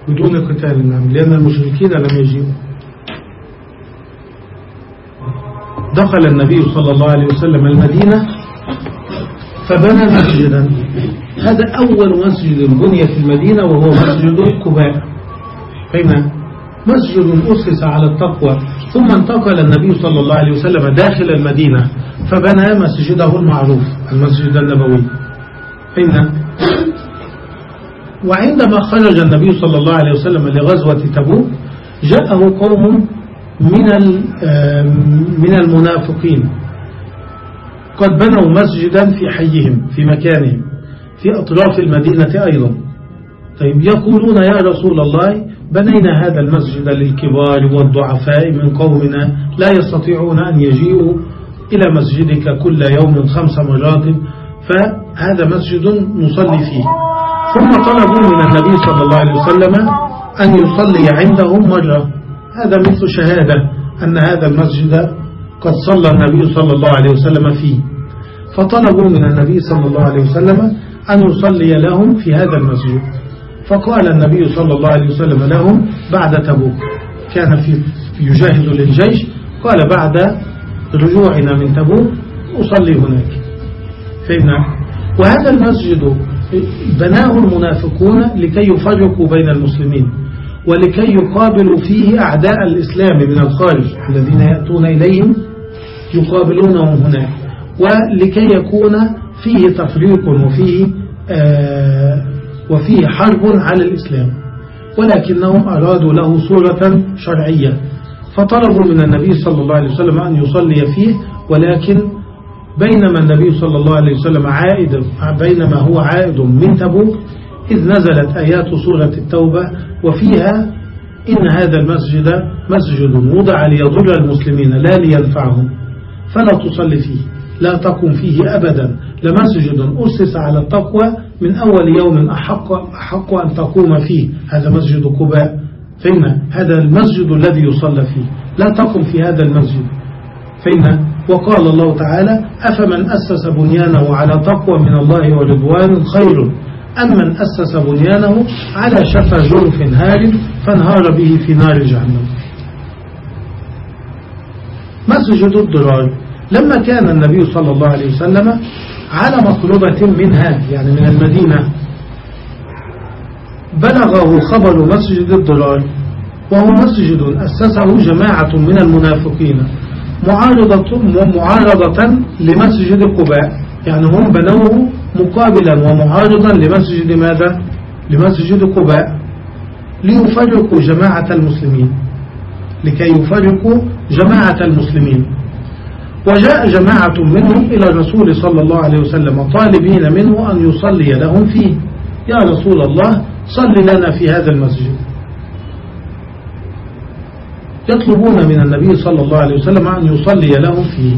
بدون قتال نعم لأن المشركين لم يجيبوا. دخل النبي صلى الله عليه وسلم المدينة فبنى مسجدا. هذا أول مسجد بني في المدينة وهو مسجد قباء فهمنا مسجد أسس على التقوى ثم انتقل النبي صلى الله عليه وسلم داخل المدينة فبنى مسجده المعروف المسجد النبوي. فهمنا وعندما خرج النبي صلى الله عليه وسلم لغزوة تبوك جاءه قوم من من المنافقين. قد بنوا مسجدا في حيهم في مكانهم في أطراف المدينة أيضا. طيب يقولون يا رسول الله بنينا هذا المسجد للكبار والضعفاء من قومنا لا يستطيعون أن يجيئوا إلى مسجدك كل يوم خمس مرات فهذا مسجد نصلي فيه. ثم طلبوا من النبي صلى الله عليه وسلم أن يصلي عندهم مرة. هذا مثل شهادة أن هذا المسجد قد صلى النبي صلى الله عليه وسلم فيه. فطلبوا من النبي صلى الله عليه وسلم أن يصلي لهم في هذا المسجد. فقال النبي صلى الله عليه وسلم لهم بعد تبوك. كان في يجاهد للجيش. قال بعد رجوعنا من تبوك أصلي هناك. فهمنا وهذا المسجد بناه المنافقون لكي يفرقوا بين المسلمين ولكي يقابلوا فيه أعداء الإسلام من الخارج الذين يأتون إليهم يقابلونهم هناك. ولكي يكون فيه تفريق وفيه آه وفيه حرب على الإسلام ولكنهم أرادوا له صورة شرعية فطلبوا من النبي صلى الله عليه وسلم أن يصلي فيه ولكن بينما النبي صلى الله عليه وسلم عائد بينما هو عائد من تبوك إذ نزلت آيات سورة التوبة وفيها إن هذا المسجد مسجد وضع ليضر المسلمين لا لينفعهم فلا تصلي فيه لا تقم فيه أبدا. لمسجد أسس على التقوى من أول يوم أحق, أحق أن تقوم فيه. هذا مسجد قباء. فإن هذا المسجد الذي يصلى فيه. لا تقم في هذا المسجد. فإن وقال الله تعالى أفمن أسس بنيانه على تقوى من الله ورضوان خير. أم من أسس بنيانه على شفا جرف هار فانهار به في نار جهنم. مسجد الضرار؟ لما كان النبي صلى الله عليه وسلم على مقربة منها يعني من المدينة. بلغه خبر مسجد الضرار وهو مسجد أسسه جماعة من المنافقين معارضة, معارضة لمسجد قباء. يعني هم بنوه مقابلا ومعارضا لمسجد ماذا؟ لمسجد قباء ليفرقوا جماعة المسلمين. لكي يفرقوا جماعة المسلمين. وجاء جماعة منهم إلى الرسول صلى الله عليه وسلم طالبين منه أن يصلي لهم فيه. يا رسول الله صل لنا في هذا المسجد. يطلبون من النبي صلى الله عليه وسلم أن يصلي لهم فيه.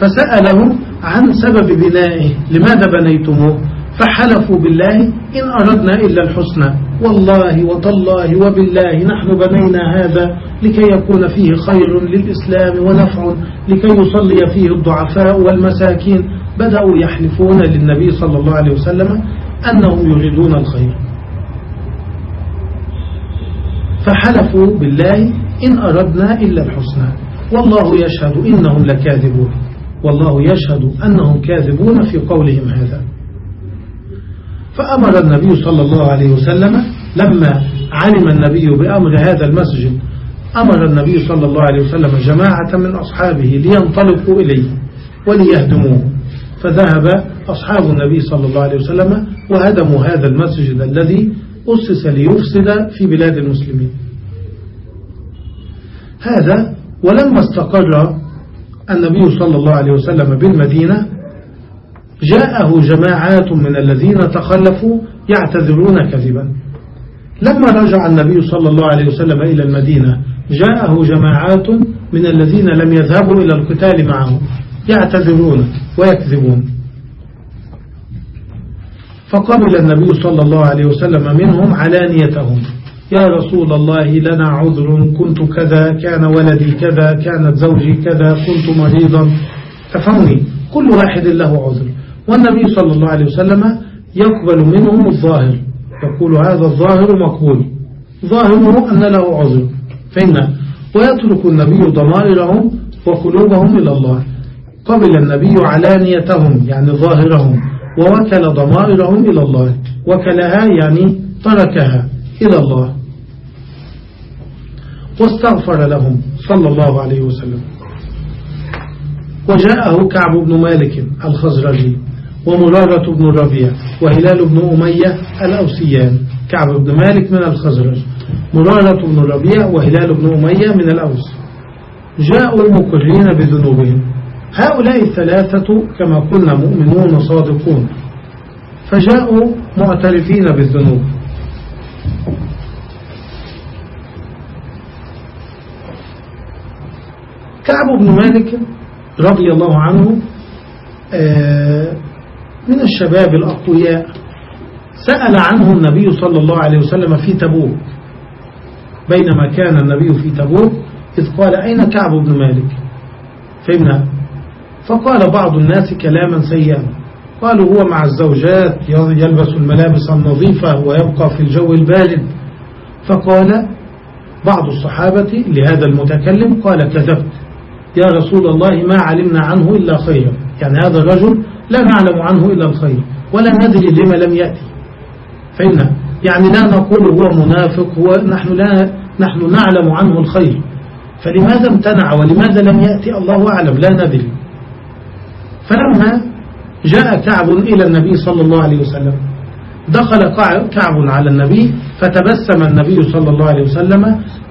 فسألهم عن سبب بنائه. لماذا بنيتموه؟ فحلفوا بالله إن أردنا إلا الحسنى. والله وتالله وبالله نحن بنينا هذا لكي يكون فيه خير للإسلام ونفع لكي يصلي فيه الضعفاء والمساكين. بدأوا يحلفون للنبي صلى الله عليه وسلم أنهم يريدون الخير. فحلفوا بالله إن أردنا إلا الحسنى. والله يشهد إنهم لكاذبون. والله يشهد أنهم كاذبون في قولهم هذا. فأمر النبي صلى الله عليه وسلم لما علم النبي بأمر هذا المسجد أمر النبي صلى الله عليه وسلم جماعة من أصحابه لينطلقوا إليه وليهدموه. فذهب أصحاب النبي صلى الله عليه وسلم وهدموا هذا المسجد الذي أسس ليفسد في بلاد المسلمين. هذا ولما استقر النبي صلى الله عليه وسلم بالمدينة جاءه جماعات من الذين تخلفوا يعتذرون كذبا. لما رجع النبي صلى الله عليه وسلم إلى المدينة جاءه جماعات من الذين لم يذهبوا إلى القتال معه يعتذرون ويكذبون. فقبل النبي صلى الله عليه وسلم منهم علانيتهم. يا رسول الله لنا عذر كنت كذا كان ولدي كذا كانت زوجي كذا كنت مريضا. تفهمني كل واحد له عذر. والنبي صلى الله عليه وسلم يقبل منهم الظاهر. يقول هذا الظاهر مقبول. ظاهره أن له عذر. فإن ويترك النبي ضمائرهم وقلوبهم إلى الله. قبل النبي علانيتهم يعني ظاهرهم ووكل ضمائرهم إلى الله. وكلها يعني تركها إلى الله. واستغفر لهم صلى الله عليه وسلم. وجاءه كعب بن مالك الخزرجي. ومرارة بن الربيع وهلال بن أمية الأوسيان كعب بن مالك من الخزرج. مرارة بن الربيع وهلال بن أمية من الأوس. جاءوا مقرين بذنوبهم. هؤلاء الثلاثة كما قلنا مؤمنون صادقون فجاءوا معترفين بالذنوب. كعب بن مالك رضي الله عنه آه، من الشباب الأقوياء سأل عنه النبي صلى الله عليه وسلم في تبوك. بينما كان النبي في تبوك إذ قال أين كعب بن مالك؟ فهمنا فقال بعض الناس كلاما سيئا. قالوا هو مع الزوجات يلبس الملابس النظيفة ويبقى في الجو البارد. فقال بعض الصحابة لهذا المتكلم قال كذبت. يا رسول الله ما علمنا عنه إلا خيرا. يعني هذا الرجل لا نعلم عنه إلا الخير ولا ندري لما لم يأتي. فإن يعني لا نقول هو منافق ونحن لا نحن نعلم عنه الخير. فلماذا امتنع ولماذا لم يأتي؟ الله أعلم لا ندري. فلما جاء كعب إلى النبي صلى الله عليه وسلم دخل كعب على النبي فتبسم النبي صلى الله عليه وسلم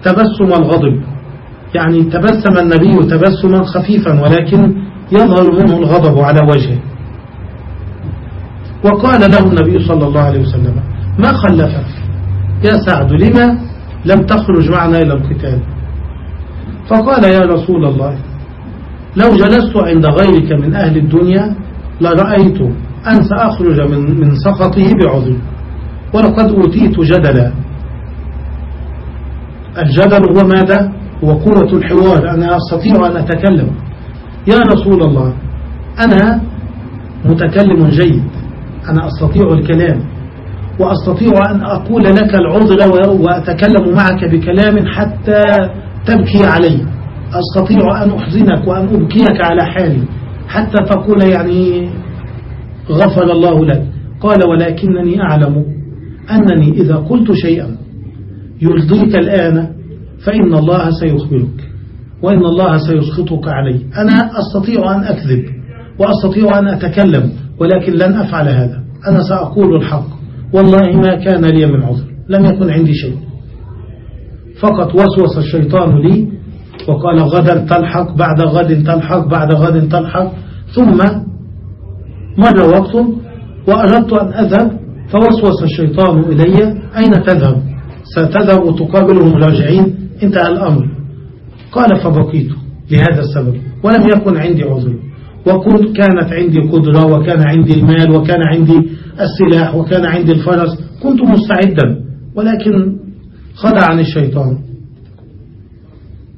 تبسم الغضب. يعني تبسم النبي تبسما خفيفا ولكن يظهر منه الغضب على وجهه. وقال له النبي صلى الله عليه وسلم ما خلفك؟ يا سعد لما لم تخرج معنا إلى القتال؟ فقال يا رسول الله لو جلست عند غيرك من أهل الدنيا لرأيت أن سأخرج من, من سخطه بعذر ولقد أوتيت جدلا. الجدل هو ماذا؟ هو قوة الحوار أنا أستطيع أن أتكلم. يا رسول الله أنا متكلم جيد. أنا أستطيع الكلام وأستطيع أن أقول لك العذر وأتكلم معك بكلام حتى تبكي علي. أستطيع أن أحزنك وأن أبكيك على حالي حتى تقول يعني غفر الله لك. قال ولكنني أعلم أنني إذا قلت شيئا يرضيك الآن فإن الله سيخبرك وإن الله سيسخطك علي. أنا أستطيع أن أكذب وأستطيع أن أتكلم ولكن لن أفعل هذا. أنا سأقول الحق. والله ما كان لي من عذر. لم يكن عندي شيء. فقط وسوس الشيطان لي وقال غدا تلحق بعد غد تلحق بعد غد تلحق. ثم مر وقت وأردت أن أذهب فوسوس الشيطان إلي. أين تذهب؟ ستذهب وتقابلهم راجعين. انتهى الأمر. قال فبقيت لهذا السبب. ولم يكن عندي عذر. وكنت كانت عندي قدرة وكان عندي المال وكان عندي السلاح وكان عندي الفرس. كنت مستعدا ولكن خدعني الشيطان.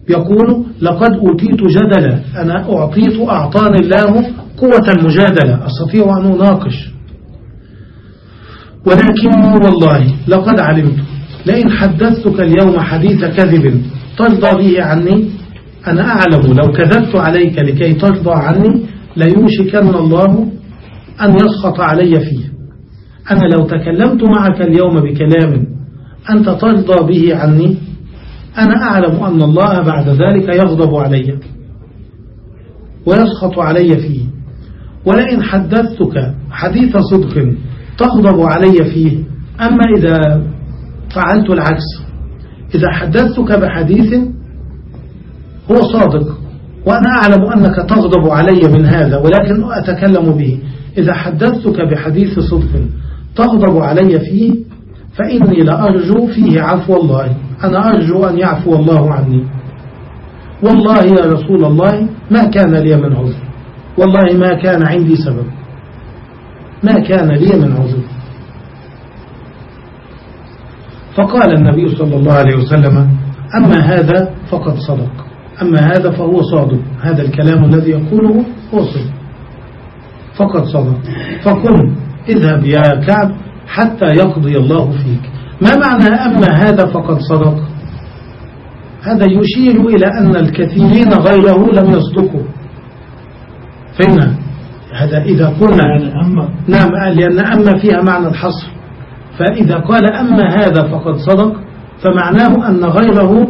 يقول لقد أوتيت جدلا أنا أعطيت أعطاني الله قوة المجادلة أستطيع أن أناقش. ولكن والله لقد علمت لئن حدثتك اليوم حديث كذب ترضى به عني. أنا أعلم لو كذبت عليك لكي ترضى عني ليوشكن الله أن يسخط علي فيه. أنا لو تكلمت معك اليوم بكلام أنت ترضى به عني أنا أعلم أن الله بعد ذلك يغضب علي ويسخط علي فيه. ولئن حدثتك حديث صدق تغضب علي فيه. أما إذا فعلت العكس إذا حدثتك بحديث هو صادق. وأنا أعلم أنك تغضب علي من هذا ولكن أتكلم به. إذا حدثتك بحديث صدق تغضب علي فيه فإني لأرجو فيه عفو الله. أنا أرجو أن يعفو الله عني. والله يا رسول الله ما كان لي من عذر. والله ما كان عندي سبب. ما كان لي من عذر. فقال النبي صلى الله عليه وسلم أما هذا فقد صدق. أما هذا فهو صادق. هذا الكلام الذي يقوله هو صدق فقد صدق. فقم اذهب يا كعب حتى يقضي الله فيك. ما معنى أما هذا فقد صدق؟ هذا يشير إلى أن الكثيرين غيره لم يصدقوا. فهمنا؟ هذا إذا قلنا. نعم لأن أما فيها معنى الحصر. فإذا قال أما هذا فقد صدق فمعناه أن غيره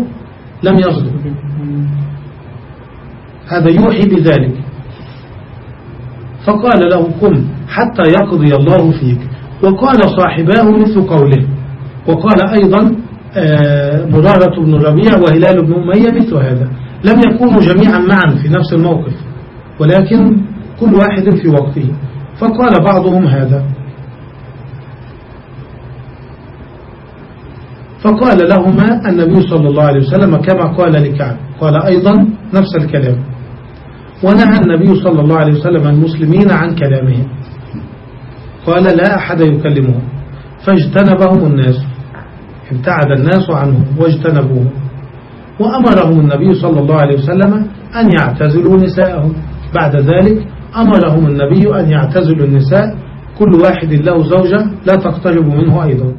لم يصدق. هذا يوحي بذلك. فقال له قم حتى يقضي الله فيك. وقال صاحباه مثل قوله. وقال أيضا آه، مرارة بن ربيع وهلال بن أمية مثل هذا. لم يكونوا جميعا معا في نفس الموقف ولكن كل واحد في وقته. فقال بعضهم هذا. فقال لهما النبي صلى الله عليه وسلم كما قال لكعب. قال أيضا نفس الكلام. ونهى النبي صلى الله عليه وسلم المسلمين عن كلامهم. قال لا أحد يكلمهم. فاجتنبهم الناس. ابتعد الناس عنهم واجتنبوه وأمرهم النبي صلى الله عليه وسلم أن يعتزلوا نساءهم. بعد ذلك أمرهم النبي أن يعتزلوا النساء. كل واحد له زوجة لا تقترب منه أيضا.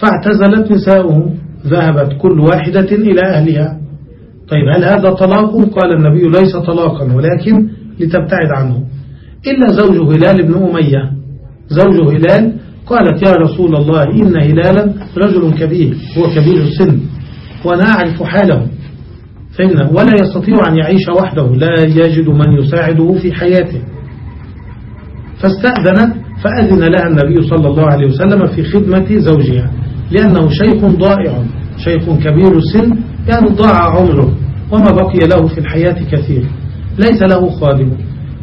فاعتزلت نساؤه ذهبت كل واحدة إلى أهلها. طيب هل هذا طلاق؟ قال النبي ليس طلاقا ولكن لتبتعد عنه. إلا زوج هلال بن أمية. زوج هلال قالت يا رسول الله إن هلالا رجل كبير هو كبير السن وأنا أعرف حاله. فإنه ولا يستطيع أن يعيش وحده لا يجد من يساعده في حياته. فاستأذنت فأذن لها النبي صلى الله عليه وسلم في خدمة زوجها لأنه شيخ ضائع شيخ كبير السن يعني ضاع عمره وما بقي له في الحياة كثير ليس له خادم.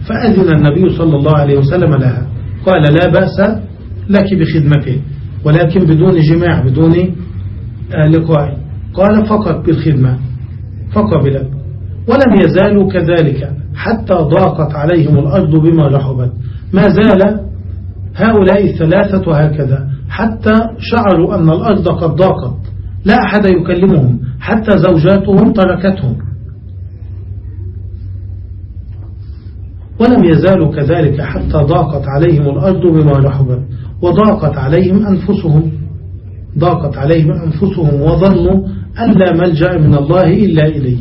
فأذن النبي صلى الله عليه وسلم لها. قال لا بأس لك بخدمته ولكن بدون جماع بدون آه، لقاء. قال فقط بالخدمة فقبلت ولم يزالوا كذلك حتى ضاقت عليهم الأرض بما رحبت. ما زال هؤلاء الثلاثة هكذا حتى شعروا أن الأرض قد ضاقت. لا أحد يكلمهم حتى زوجاتهم تركتهم. ولم يزالوا كذلك حتى ضاقت عليهم الأرض بما رحبت وضاقت عليهم أنفسهم. ضاقت عليهم أنفسهم وظنوا أن لا ملجأ من الله إلا إليه.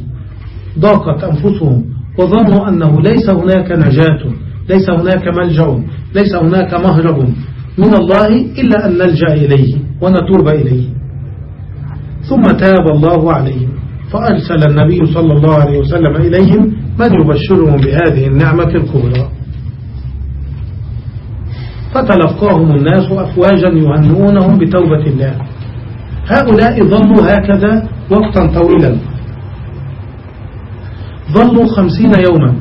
ضاقت أنفسهم وظنوا أنه ليس هناك نجاة ليس هناك ملجأ ليس هناك مهرب من الله إلا أن نلجأ إليه ونتوب إليه. ثم تاب الله عليهم فأرسل النبي صلى الله عليه وسلم إليهم من يبشرهم بهذه النعمة الكبرى. فتلقاهم الناس أفواجا يهنئونهم بتوبة الله. هؤلاء ظلوا هكذا وقتا طويلا. ظلوا خمسين يوما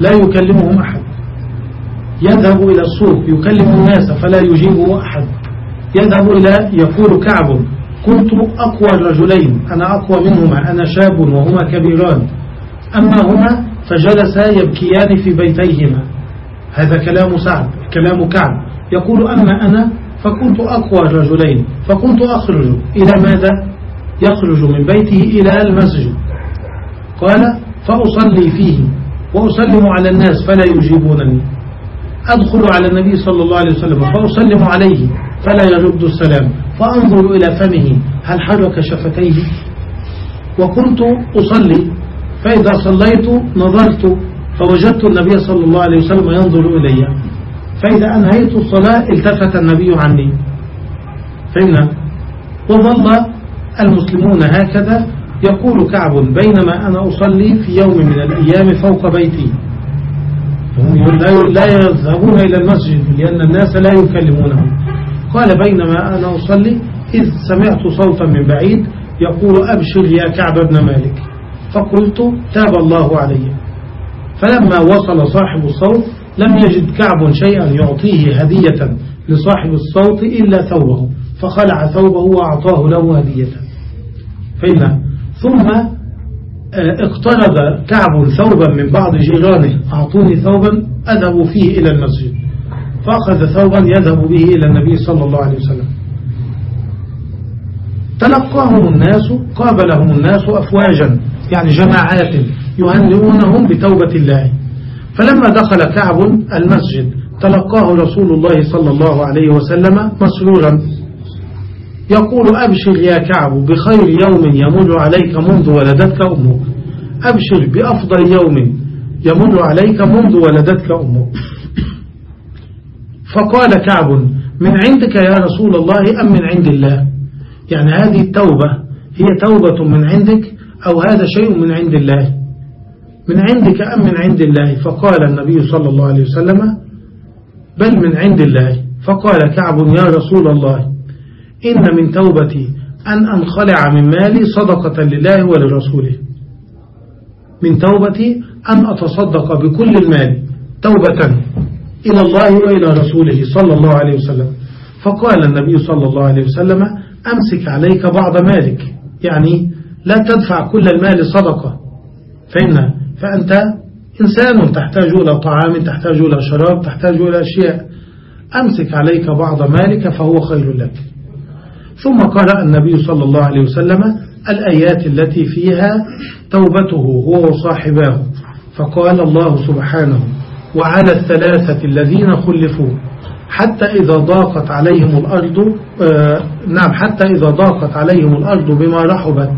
لا يكلمهم أحد. يذهب إلى السوق يكلم الناس فلا يجيبه أحد. يذهب إلى يقول كعب كنت أقوى الرجلين أنا أقوى منهما أنا شاب وهما كبيران. أما هما فجلسا يبكيان في بيتيهما. هذا كلام سعد كلام كعب. يقول أما أنا فكنت أقوى الرجلين فكنت أخرج. إلى ماذا؟ يخرج من بيته إلى المسجد. قال فأصلي فيه وأسلم على الناس فلا يجيبونني. أدخل على النبي صلى الله عليه وسلم فأسلم عليه. فلا يرد السلام. فأنظر إلى فمه هل حرك شفتيه؟ وكنت أصلي فإذا صليت نظرت فوجدت النبي صلى الله عليه وسلم ينظر إلي. فإذا أنهيت الصلاة التفت النبي عني. فإن وظل المسلمون هكذا يقول كعب بينما أنا أصلي في يوم من الأيام فوق بيتي. لا يذهبون إلى المسجد لأن الناس لا يكلمونهم قال بينما أنا أصلي إذ سمعت صوتا من بعيد يقول أبشر يا كعب بن مالك. فقلت تاب الله علي. فلما وصل صاحب الصوت لم يجد كعب شيئا يعطيه هدية لصاحب الصوت إلا ثوبه فخلع ثوبه وأعطاه له هدية. فإن ثم آه، اقترب كعب ثوبا من بعض جيرانه أعطوني ثوبا أذهب فيه إلى المسجد. فأخذ ثوبا يذهب به إلى النبي صلى الله عليه وسلم. تلقاهم الناس قابلهم الناس أفواجا يعني جماعات يهنئونهم بتوبة الله. فلما دخل كعب المسجد تلقاه رسول الله صلى الله عليه وسلم مسرورا. يقول أبشر يا كعب بخير يوم يمر عليك منذ ولدتك أمك. أبشر بأفضل يوم يمر عليك منذ ولدتك أمك. فقال كعب من عندك يا رسول الله أم من عند الله؟ يعني هذه التوبة هي توبة من عندك أو هذا شيء من عند الله؟ من عندك أم من عند الله؟ فقال النبي صلى الله عليه وسلم بل من عند الله. فقال كعب يا رسول الله إن من توبتي أن أنخلع من مالي صدقة لله ولرسوله. من توبتي أن أتصدق بكل المال توبة. إلى الله وإلى رسوله صلى الله عليه وسلم. فقال النبي صلى الله عليه وسلم أمسك عليك بعض مالك. يعني لا تدفع كل المال صدقة. فإن فأنت إنسان تحتاج إلى طعام تحتاج إلى شراب تحتاج إلى أشياء. أمسك عليك بعض مالك فهو خير لك. ثم قرأ النبي صلى الله عليه وسلم الآيات التي فيها توبته هو وصاحباه فقال الله سبحانه وعلى الثلاثة الذين خلفوا. حتى إذا ضاقت عليهم الأرض آه نعم حتى إذا ضاقت عليهم الأرض بما رحبت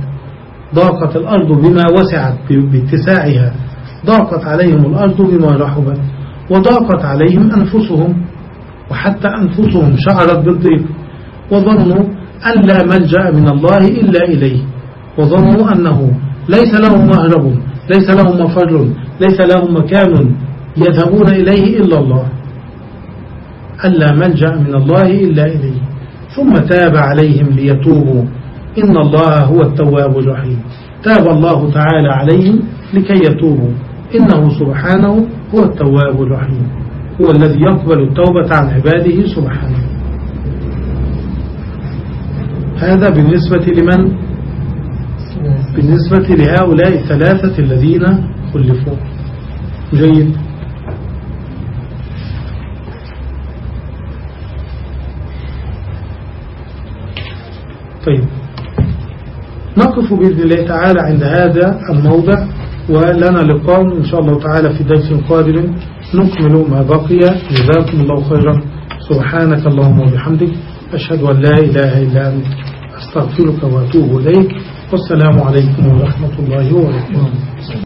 ضاقت الأرض بما وسعت باتساعها. ضاقت عليهم الأرض بما رحبت وضاقت عليهم أنفسهم. وحتى أنفسهم شعرت بالضيق. وظنوا أن لا ملجأ من الله إلا إليه. وظنوا أنه ليس لهم مهرب ليس لهم مفر ليس لهم مكان. يذهبون إليه إلا الله. أن لا ملجأ من الله إلا إليه. ثم تاب عليهم ليتوبوا. إن الله هو التواب الرحيم. تاب الله تعالى عليهم لكي يتوبوا. إنه سبحانه هو التواب الرحيم. هو الذي يقبل التوبة عن عباده سبحانه. هذا بالنسبة لمن؟ بالنسبة لهؤلاء الثلاثة الذين خلفوا. جيد. طيب. نقف بإذن الله تعالى عند هذا الموضع ولنا لقاء إن شاء الله تعالى في درس قادم. نكمل ما بقي. جزاكم الله خيرا. سبحانك اللهم وبحمدك. أشهد أن لا إله إلا أنت. أستغفرك وأتوب إليك. والسلام عليكم ورحمة الله وبركاته.